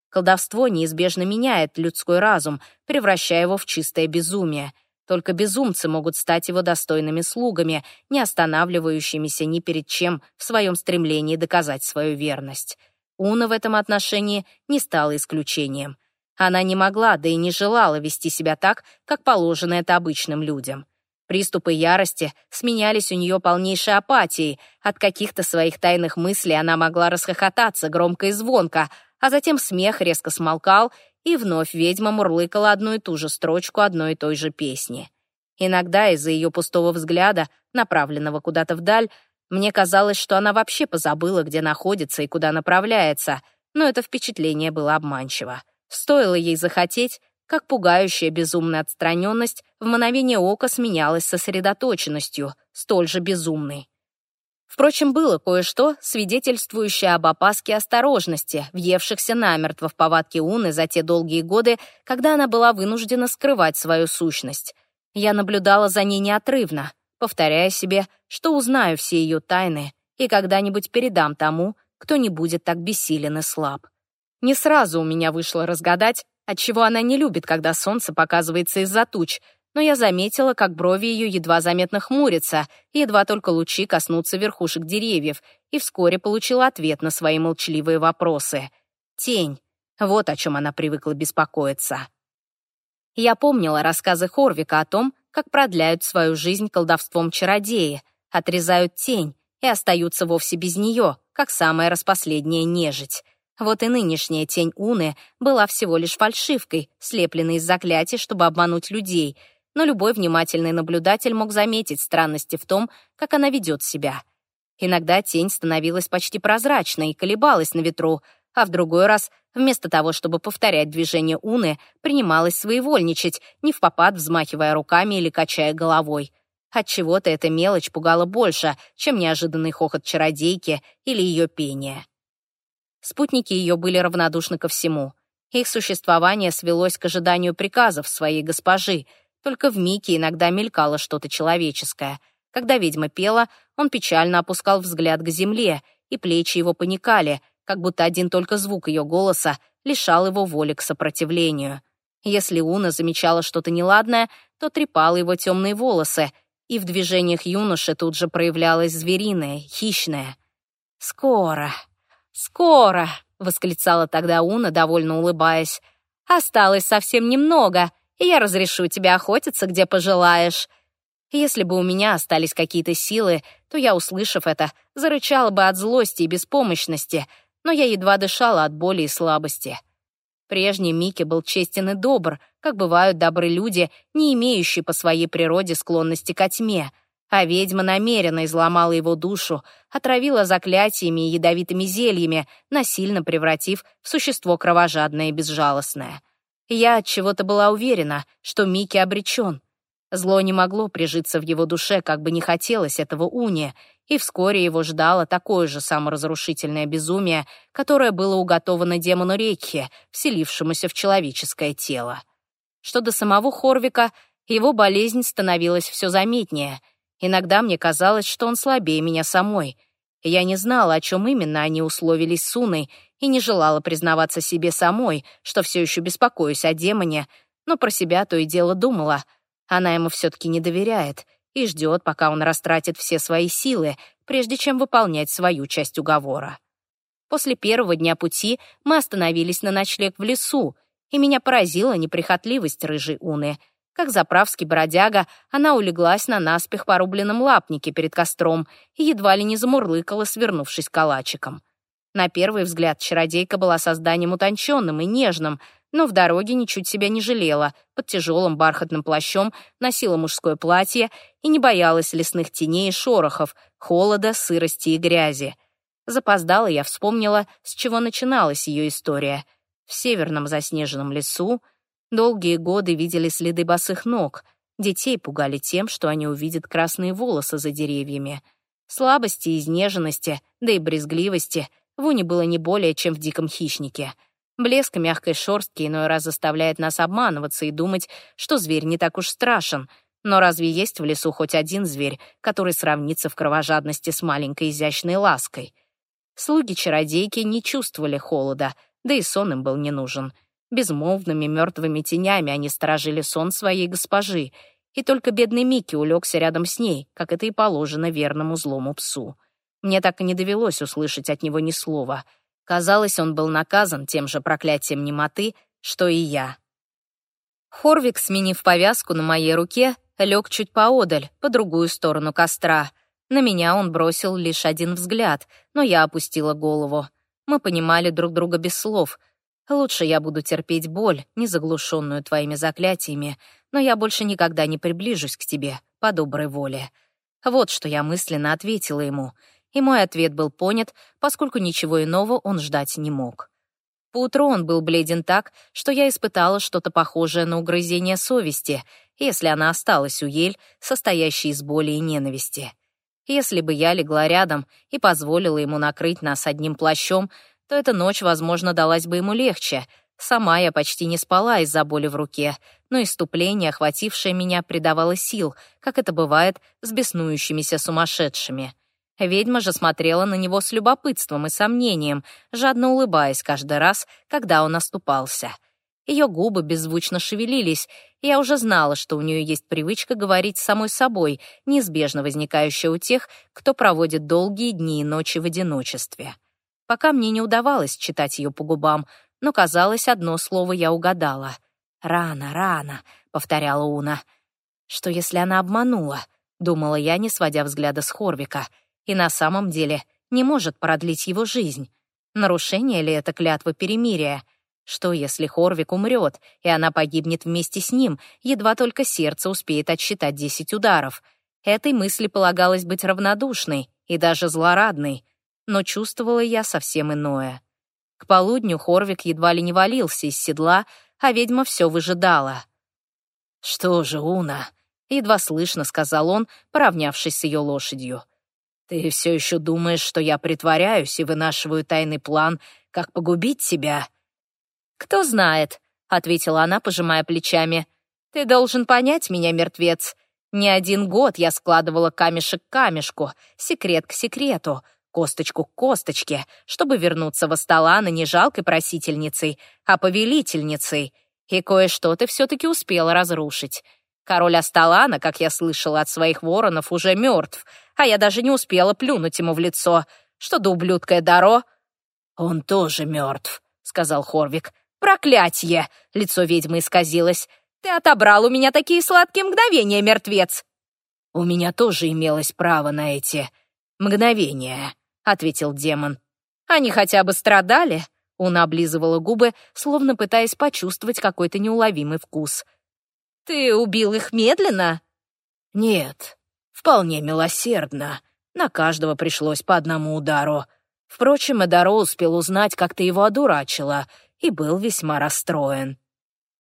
Колдовство неизбежно меняет людской разум, превращая его в чистое безумие. Только безумцы могут стать его достойными слугами, не останавливающимися ни перед чем в своем стремлении доказать свою верность. Уна в этом отношении не стала исключением. Она не могла, да и не желала вести себя так, как положено это обычным людям. Приступы ярости сменялись у нее полнейшей апатией. От каких-то своих тайных мыслей она могла расхохотаться громко и звонко, а затем смех резко смолкал, и вновь ведьма мурлыкала одну и ту же строчку одной и той же песни. Иногда из-за ее пустого взгляда, направленного куда-то вдаль, мне казалось, что она вообще позабыла, где находится и куда направляется, но это впечатление было обманчиво. Стоило ей захотеть, как пугающая безумная отстраненность в мгновение ока сменялась сосредоточенностью, столь же безумной. Впрочем, было кое-что, свидетельствующее об опаске осторожности, въевшихся намертво в повадки Уны за те долгие годы, когда она была вынуждена скрывать свою сущность. Я наблюдала за ней неотрывно, повторяя себе, что узнаю все ее тайны и когда-нибудь передам тому, кто не будет так бессилен и слаб. Не сразу у меня вышло разгадать, отчего она не любит, когда солнце показывается из-за туч, но я заметила, как брови ее едва заметно хмурятся, едва только лучи коснутся верхушек деревьев, и вскоре получила ответ на свои молчаливые вопросы. Тень. Вот о чем она привыкла беспокоиться. Я помнила рассказы Хорвика о том, как продляют свою жизнь колдовством чародеи, отрезают тень и остаются вовсе без нее, как самая распоследняя нежить. Вот и нынешняя тень Уны была всего лишь фальшивкой, слепленной из заклятий, чтобы обмануть людей, но любой внимательный наблюдатель мог заметить странности в том, как она ведет себя. Иногда тень становилась почти прозрачной и колебалась на ветру, а в другой раз, вместо того, чтобы повторять движение Уны, принималась своевольничать, не в попад взмахивая руками или качая головой. Отчего-то эта мелочь пугала больше, чем неожиданный хохот чародейки или ее пение. Спутники ее были равнодушны ко всему. Их существование свелось к ожиданию приказов своей госпожи, только в Мике иногда мелькало что-то человеческое. Когда ведьма пела, он печально опускал взгляд к земле, и плечи его паникали, как будто один только звук ее голоса лишал его воли к сопротивлению. Если Уна замечала что-то неладное, то трепала его темные волосы, и в движениях юноши тут же проявлялось звериное, хищное. «Скоро», «Скоро!» — восклицала тогда Уна, довольно улыбаясь. «Осталось совсем немного, и я разрешу тебе охотиться, где пожелаешь». Если бы у меня остались какие-то силы, то я, услышав это, зарычала бы от злости и беспомощности, но я едва дышала от боли и слабости. Прежний Микки был честен и добр, как бывают добры люди, не имеющие по своей природе склонности ко тьме — а ведьма намеренно изломала его душу, отравила заклятиями и ядовитыми зельями, насильно превратив в существо кровожадное и безжалостное. Я от чего-то была уверена, что Микки обречен. Зло не могло прижиться в его душе, как бы не хотелось этого уния, и вскоре его ждало такое же саморазрушительное безумие, которое было уготовано демону Рекхе, вселившемуся в человеческое тело. Что до самого Хорвика, его болезнь становилась все заметнее. Иногда мне казалось, что он слабее меня самой. Я не знала, о чем именно они условились с Уной, и не желала признаваться себе самой, что все еще беспокоюсь о демоне, но про себя то и дело думала. Она ему все-таки не доверяет и ждет, пока он растратит все свои силы, прежде чем выполнять свою часть уговора. После первого дня пути мы остановились на ночлег в лесу, и меня поразила неприхотливость рыжей Уны. Как заправский бродяга, она улеглась на наспех порубленном лапнике перед костром и едва ли не замурлыкала, свернувшись калачиком. На первый взгляд чародейка была созданием утонченным и нежным, но в дороге ничуть себя не жалела, под тяжелым бархатным плащом носила мужское платье и не боялась лесных теней и шорохов, холода, сырости и грязи. Запоздала я вспомнила, с чего начиналась ее история. В северном заснеженном лесу долгие годы видели следы босых ног, детей пугали тем, что они увидят красные волосы за деревьями. Слабости изнеженности, да и брезгливости — в уне было не более, чем в диком хищнике. Блеск мягкой шорстки иной раз заставляет нас обманываться и думать, что зверь не так уж страшен. Но разве есть в лесу хоть один зверь, который сравнится в кровожадности с маленькой изящной лаской? Слуги чародейки не чувствовали холода, да и сон им был не нужен. Безмолвными мертвыми тенями они сторожили сон своей госпожи, и только бедный Микки улегся рядом с ней, как это и положено верному злому псу. Мне так и не довелось услышать от него ни слова. Казалось, он был наказан тем же проклятием немоты, что и я. Хорвик, сменив повязку на моей руке, лег чуть поодаль, по другую сторону костра. На меня он бросил лишь один взгляд, но я опустила голову. Мы понимали друг друга без слов. Лучше я буду терпеть боль, не заглушенную твоими заклятиями, но я больше никогда не приближусь к тебе по доброй воле. Вот что я мысленно ответила ему — и мой ответ был понят, поскольку ничего иного он ждать не мог. Поутру он был бледен так, что я испытала что-то похожее на угрызение совести, если она осталась у Ель, состоящей из боли и ненависти. Если бы я легла рядом и позволила ему накрыть нас одним плащом, то эта ночь, возможно, далась бы ему легче. Сама я почти не спала из-за боли в руке, но иступление, охватившее меня, придавало сил, как это бывает с беснующимися сумасшедшими. Ведьма же смотрела на него с любопытством и сомнением, жадно улыбаясь каждый раз, когда он оступался. Ее губы беззвучно шевелились, и я уже знала, что у нее есть привычка говорить с самой собой, неизбежно возникающая у тех, кто проводит долгие дни и ночи в одиночестве. Пока мне не удавалось читать ее по губам, но, казалось, одно слово я угадала. «Рано, рано», — повторяла Уна. «Что, если она обманула?» — думала я, не сводя взгляда с Хорвика — и на самом деле не может продлить его жизнь. Нарушение ли это клятвы перемирия? Что, если Хорвик умрет, и она погибнет вместе с ним, едва только сердце успеет отсчитать десять ударов? Этой мысли полагалось быть равнодушной и даже злорадной, но чувствовала я совсем иное. К полудню Хорвик едва ли не валился из седла, а ведьма все выжидала. «Что же, Уна?» — едва слышно сказал он, поравнявшись с ее лошадью. Ты все еще думаешь, что я притворяюсь и вынашиваю тайный план, как погубить тебя?» «Кто знает», — ответила она, пожимая плечами. «Ты должен понять меня, мертвец. Не один год я складывала камешек к камешку, секрет к секрету, косточку к косточке, чтобы вернуться во Столана не жалкой просительницей, а повелительницей. И кое-что ты все-таки успела разрушить. Король Асталана, как я слышала от своих воронов, уже мертв, а я даже не успела плюнуть ему в лицо. Что до ублюдка Даро? «Он тоже мертв», — сказал Хорвик. «Проклятье!» — лицо ведьмы исказилось. «Ты отобрал у меня такие сладкие мгновения, мертвец!» «У меня тоже имелось право на эти мгновения», — ответил демон. «Они хотя бы страдали?» Уна облизывала губы, словно пытаясь почувствовать какой-то неуловимый вкус. «Ты убил их медленно?» «Нет, вполне милосердно. На каждого пришлось по одному удару. Впрочем, Эдаро успел узнать, как ты его одурачила, и был весьма расстроен.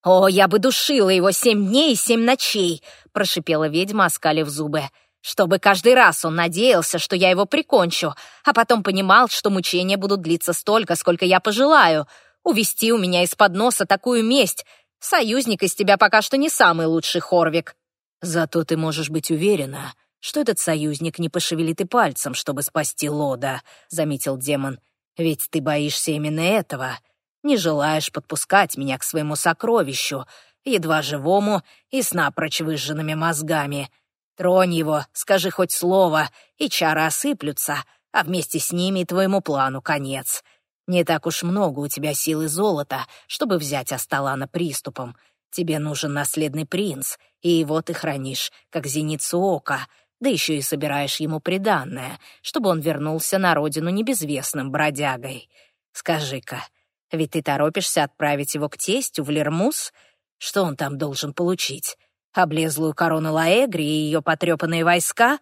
«О, я бы душила его семь дней и семь ночей!» — прошипела ведьма, оскалив зубы. «Чтобы каждый раз он надеялся, что я его прикончу, а потом понимал, что мучения будут длиться столько, сколько я пожелаю. Увести у меня из-под носа такую месть Союзник из тебя пока что не самый лучший Хорвик». «Зато ты можешь быть уверена, что этот союзник не пошевелит и пальцем, чтобы спасти Лода», — заметил демон. «Ведь ты боишься именно этого. Не желаешь подпускать меня к своему сокровищу, едва живому и с напрочь выжженными мозгами. Тронь его, скажи хоть слово, и чары осыплются, а вместе с ними и твоему плану конец. Не так уж много у тебя сил и золота, чтобы взять Асталана приступом. Тебе нужен наследный принц, и его ты хранишь, как зеницу ока, да еще и собираешь ему приданное, чтобы он вернулся на родину небезвестным бродягой. Скажи-ка, ведь ты торопишься отправить его к тестю в Лермус? Что он там должен получить? Облезлую корону Лаэгри и ее потрепанные войска?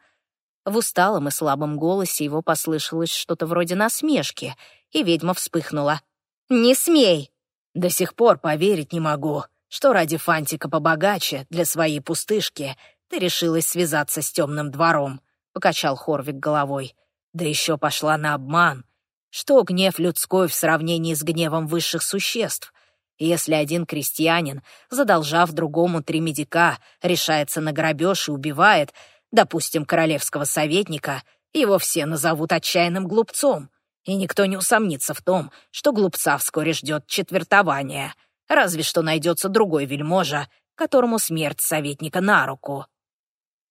В усталом и слабом голосе его послышалось что-то вроде насмешки, и ведьма вспыхнула. «Не смей!» «До сих пор поверить не могу, что ради фантика побогаче для своей пустышки ты решилась связаться с темным двором», — покачал Хорвик головой. «Да еще пошла на обман. Что гнев людской в сравнении с гневом высших существ? Если один крестьянин, задолжав другому три медика, решается на грабеж и убивает, допустим, королевского советника, его все назовут отчаянным глупцом, и никто не усомнится в том, что глупца вскоре ждет четвертование, разве что найдется другой вельможа, которому смерть советника на руку.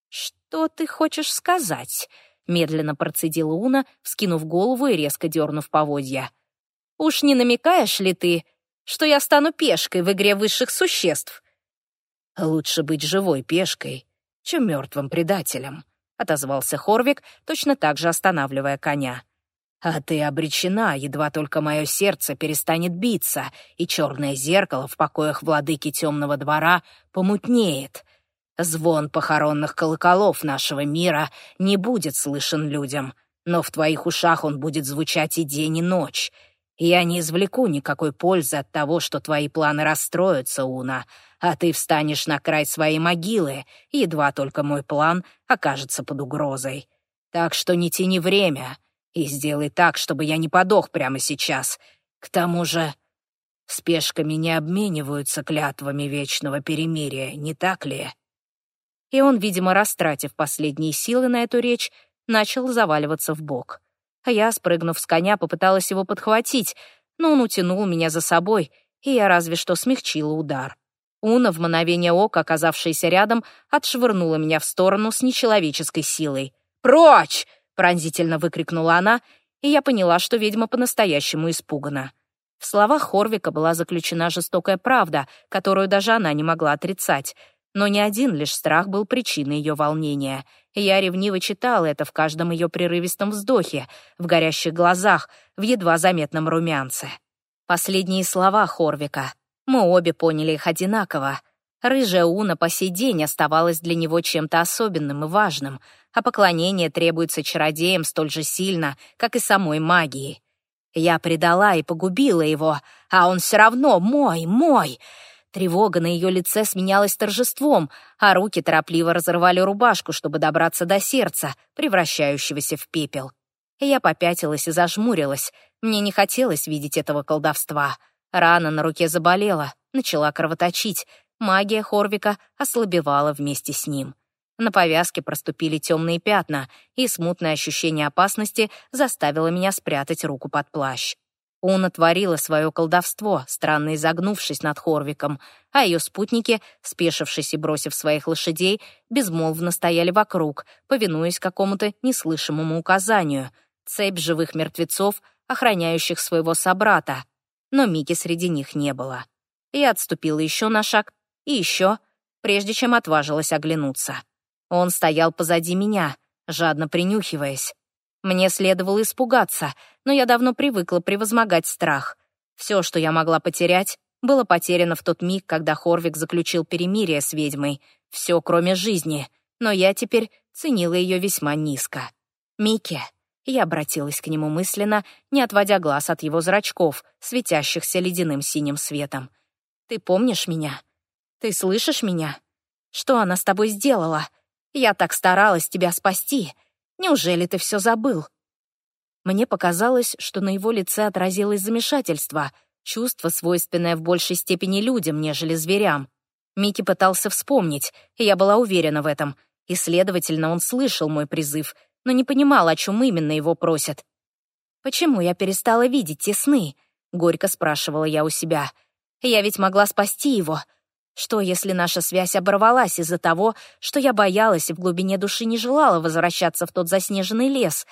«Что ты хочешь сказать?» — медленно процедила Уна, вскинув голову и резко дернув поводья. «Уж не намекаешь ли ты, что я стану пешкой в игре высших существ?» «Лучше быть живой пешкой, чем мертвым предателем», — отозвался Хорвик, точно так же останавливая коня. «А ты обречена, едва только мое сердце перестанет биться, и черное зеркало в покоях владыки темного двора помутнеет. Звон похоронных колоколов нашего мира не будет слышен людям, но в твоих ушах он будет звучать и день, и ночь. Я не извлеку никакой пользы от того, что твои планы расстроятся, Уна, а ты встанешь на край своей могилы, едва только мой план окажется под угрозой. Так что не тяни время и сделай так, чтобы я не подох прямо сейчас. К тому же спешками не обмениваются клятвами вечного перемирия, не так ли?» и он, видимо, растратив последние силы на эту речь, начал заваливаться в бок. А я, спрыгнув с коня, попыталась его подхватить, но он утянул меня за собой, и я разве что смягчила удар. Уна, в мгновение ока, оказавшаяся рядом, отшвырнула меня в сторону с нечеловеческой силой. «Прочь!» — пронзительно выкрикнула она, и я поняла, что ведьма по-настоящему испугана. В словах Хорвика была заключена жестокая правда, которую даже она не могла отрицать — но не один лишь страх был причиной ее волнения. Я ревниво читала это в каждом ее прерывистом вздохе, в горящих глазах, в едва заметном румянце. Последние слова Хорвика. Мы обе поняли их одинаково. Рыжая Уна по сей день оставалась для него чем-то особенным и важным, а поклонение требуется чародеям столь же сильно, как и самой магии. Я предала и погубила его, а он все равно мой, мой. Тревога на ее лице сменялась торжеством, а руки торопливо разрывали рубашку, чтобы добраться до сердца, превращающегося в пепел. Я попятилась и зажмурилась. Мне не хотелось видеть этого колдовства. Рана на руке заболела, начала кровоточить. Магия Хорвика ослабевала вместе с ним. На повязке проступили темные пятна, и смутное ощущение опасности заставило меня спрятать руку под плащ. Уна творила свое колдовство, странно изогнувшись над Хорвиком, а ее спутники, спешившись и бросив своих лошадей, безмолвно стояли вокруг, повинуясь какому-то неслышимому указанию. Цепь живых мертвецов, охраняющих своего собрата. Но Мики среди них не было. Я отступила еще на шаг и еще, прежде чем отважилась оглянуться. Он стоял позади меня, жадно принюхиваясь. Мне следовало испугаться, но я давно привыкла превозмогать страх. Все, что я могла потерять, было потеряно в тот миг, когда Хорвик заключил перемирие с ведьмой. Все, кроме жизни. Но я теперь ценила ее весьма низко. «Микки», я обратилась к нему мысленно, не отводя глаз от его зрачков, светящихся ледяным синим светом. «Ты помнишь меня? Ты слышишь меня? Что она с тобой сделала? Я так старалась тебя спасти. Неужели ты все забыл?» Мне показалось, что на его лице отразилось замешательство. чувство, свойственное в большей степени людям, нежели зверям. Микки пытался вспомнить, и я была уверена в этом, и, следовательно, он слышал мой призыв, но не понимал, о чем именно его просят. «Почему я перестала видеть те сны?» — горько спрашивала я у себя. «Я ведь могла спасти его. Что, если наша связь оборвалась из-за того, что я боялась и в глубине души не желала возвращаться в тот заснеженный лес?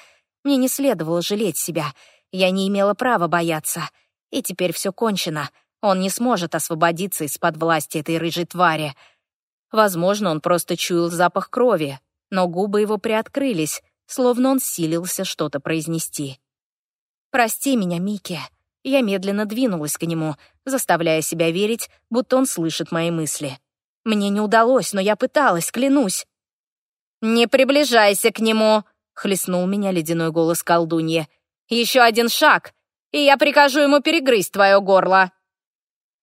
Мне не следовало жалеть себя. Я не имела права бояться. И теперь все кончено. Он не сможет освободиться из-под власти этой рыжей твари. Возможно, он просто чуял запах крови, но губы его приоткрылись, словно он силился что-то произнести. «Прости меня, Микки». Я медленно двинулась к нему, заставляя себя верить, будто он слышит мои мысли. Мне не удалось, но я пыталась, клянусь. «Не приближайся к нему!» — хлестнул меня ледяной голос колдуньи. «Еще один шаг, и я прикажу ему перегрызть твое горло!»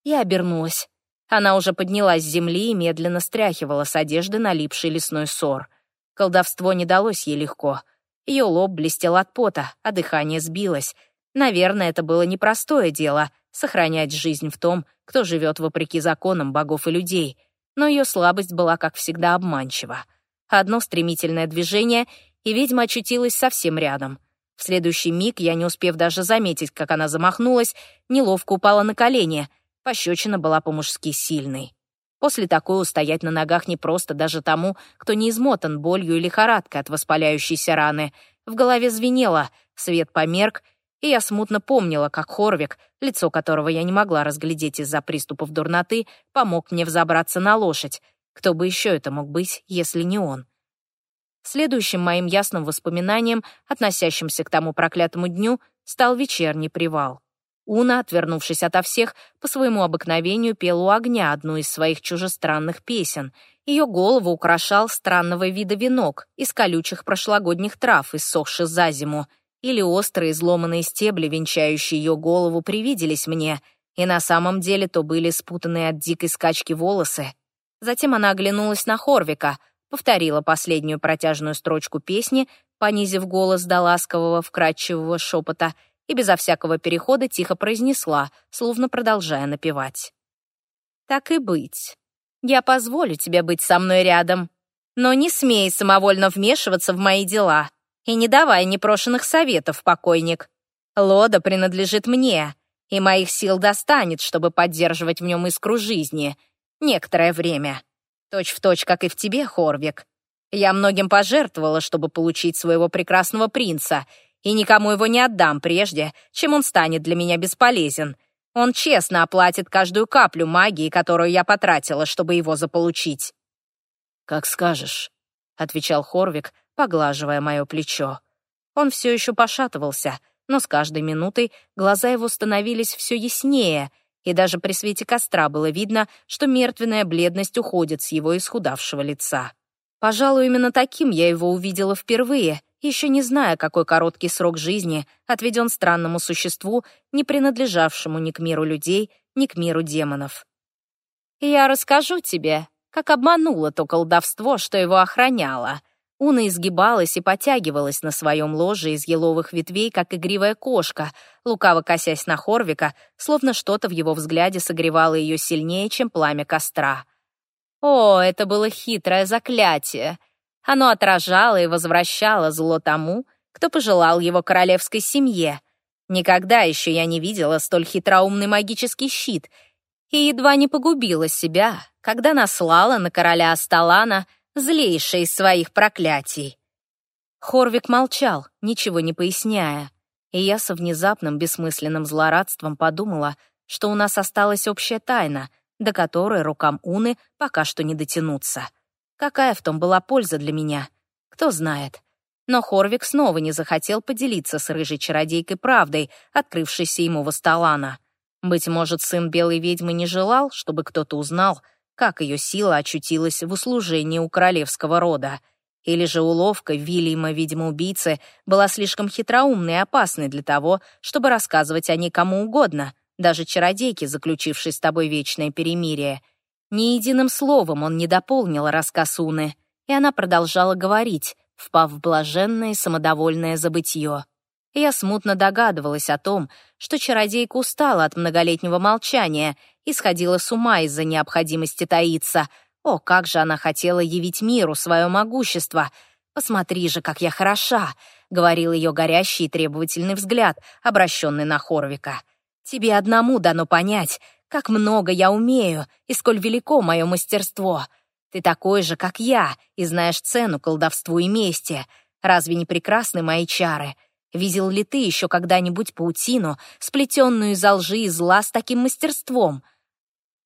Я обернулась. Она уже поднялась с земли и медленно стряхивала с одежды налипший лесной сор. Колдовство не далось ей легко — ее лоб блестел от пота, а дыхание сбилось. Наверное, это было непростое дело — сохранять жизнь в том, кто живет вопреки законам богов и людей. Но ее слабость была, как всегда, обманчива. Одно стремительное движение, и ведьма очутилась совсем рядом. В следующий миг, я не успев даже заметить, как она замахнулась, неловко упала на колени. Пощечина была по-мужски сильной. После такой устоять на ногах непросто даже тому, кто не измотан болью и лихорадкой от воспаляющейся раны. В голове звенело, свет померк, и я смутно помнила, как Хорвик, лицо которого я не могла разглядеть из-за приступов дурноты, помог мне взобраться на лошадь. Кто бы еще это мог быть, если не он? Следующим моим ясным воспоминанием, относящимся к тому проклятому дню, стал вечерний привал. Уна, отвернувшись ото всех, по своему обыкновению пела у огня одну из своих чужестранных песен. Ее голову украшал странного вида венок из колючих прошлогодних трав, иссохших за зиму. Или острые изломанные стебли, венчающие ее голову, привиделись мне, и на самом деле то были спутанные от дикой скачки волосы. Затем она оглянулась на Хорвика, повторила последнюю протяжную строчку песни, понизив голос до ласкового, вкрадчивого шепота — и безо всякого перехода тихо произнесла, словно продолжая напевать. «Так и быть. Я позволю тебе быть со мной рядом, но не смей самовольно вмешиваться в мои дела и не давай непрошенных советов, покойник. Лода принадлежит мне, и моих сил достанет, чтобы поддерживать в нем искру жизни некоторое время. Точь в точь, как и в тебе, Хорвик. Я многим пожертвовала, чтобы получить своего прекрасного принца — и никому его не отдам прежде, чем он станет для меня бесполезен. Он честно оплатит каждую каплю магии, которую я потратила, чтобы его заполучить». «Как скажешь», — отвечал Хорвик, поглаживая мое плечо. Он все еще пошатывался, но с каждой минутой глаза его становились все яснее, и даже при свете костра было видно, что мертвенная бледность уходит с его исхудавшего лица. Пожалуй, именно таким я его увидела впервые, еще не зная, какой короткий срок жизни отведен странному существу, не принадлежавшему ни к миру людей, ни к миру демонов. «Я расскажу тебе, как обманула то колдовство, что его охраняло». Уна изгибалась и потягивалась на своем ложе из еловых ветвей, как игривая кошка, лукаво косясь на Хорвика, словно что-то в его взгляде согревало ее сильнее, чем пламя костра. О, это было хитрое заклятие. Оно отражало и возвращало зло тому, кто пожелал его королевской семье. Никогда еще я не видела столь хитроумный магический щит и едва не погубила себя, когда наслала на короля Асталана злейшее из своих проклятий. Хорвик молчал, ничего не поясняя, и я со внезапным бессмысленным злорадством подумала, что у нас осталась общая тайна, до которой рукам Уны пока что не дотянуться. Какая в том была польза для меня? Кто знает. Но Хорвик снова не захотел поделиться с рыжей чародейкой правдой, открывшейся ему в Асталана. Быть может, сын белой ведьмы не желал, чтобы кто-то узнал, как ее сила очутилась в услужении у королевского рода. Или же уловка Вильяма, видимо-убийцы, была слишком хитроумной и опасной для того, чтобы рассказывать о ней кому угодно, даже чародейке, заключившей с тобой вечное перемирие — ни единым словом он не дополнил рассказ Уны, и она продолжала говорить, впав в блаженное самодовольное забытье. Я смутно догадывалась о том, что чародейка устала от многолетнего молчания и сходила с ума из-за необходимости таиться. О, как же она хотела явить миру свое могущество! «Посмотри же, как я хороша!» — говорил ее горящий и требовательный взгляд, обращенный на Хорвика. «Тебе одному дано понять, как много я умею и сколь велико мое мастерство. Ты такой же, как я, и знаешь цену колдовству и мести. Разве не прекрасны мои чары? Видел ли ты еще когда-нибудь паутину, сплетенную из лжи и зла с таким мастерством?»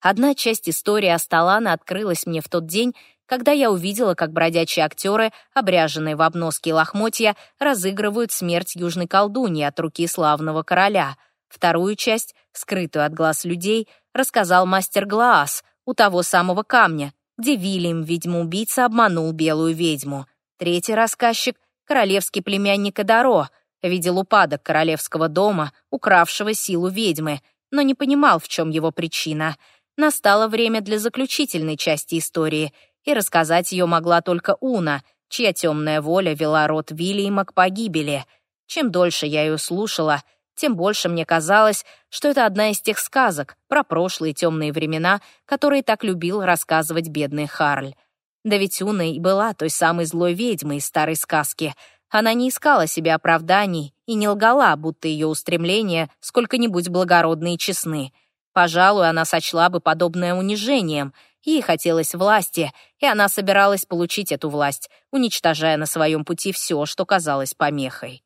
Одна часть истории Асталана открылась мне в тот день, когда я увидела, как бродячие актеры, обряженные в обноски и лохмотья, разыгрывают смерть южной колдуньи от руки славного короля. Вторую часть, скрытую от глаз людей, рассказал мастер Глаас у того самого камня, где Вильям, ведьма-убийца, обманул белую ведьму. Третий рассказчик — королевский племянник Эдаро, видел упадок королевского дома, укравшего силу ведьмы, но не понимал, в чем его причина. Настало время для заключительной части истории — и рассказать ее могла только Уна, чья темная воля вела род Вильяма к погибели. Чем дольше я ее слушала, тем больше мне казалось, что это одна из тех сказок про прошлые темные времена, которые так любил рассказывать бедный Харль. Да ведь Уна и была той самой злой ведьмой из старой сказки. Она не искала себе оправданий и не лгала, будто ее устремления сколько-нибудь благородные и честны. Пожалуй, она сочла бы подобное унижением — Ей хотелось власти, и она собиралась получить эту власть, уничтожая на своем пути все, что казалось помехой.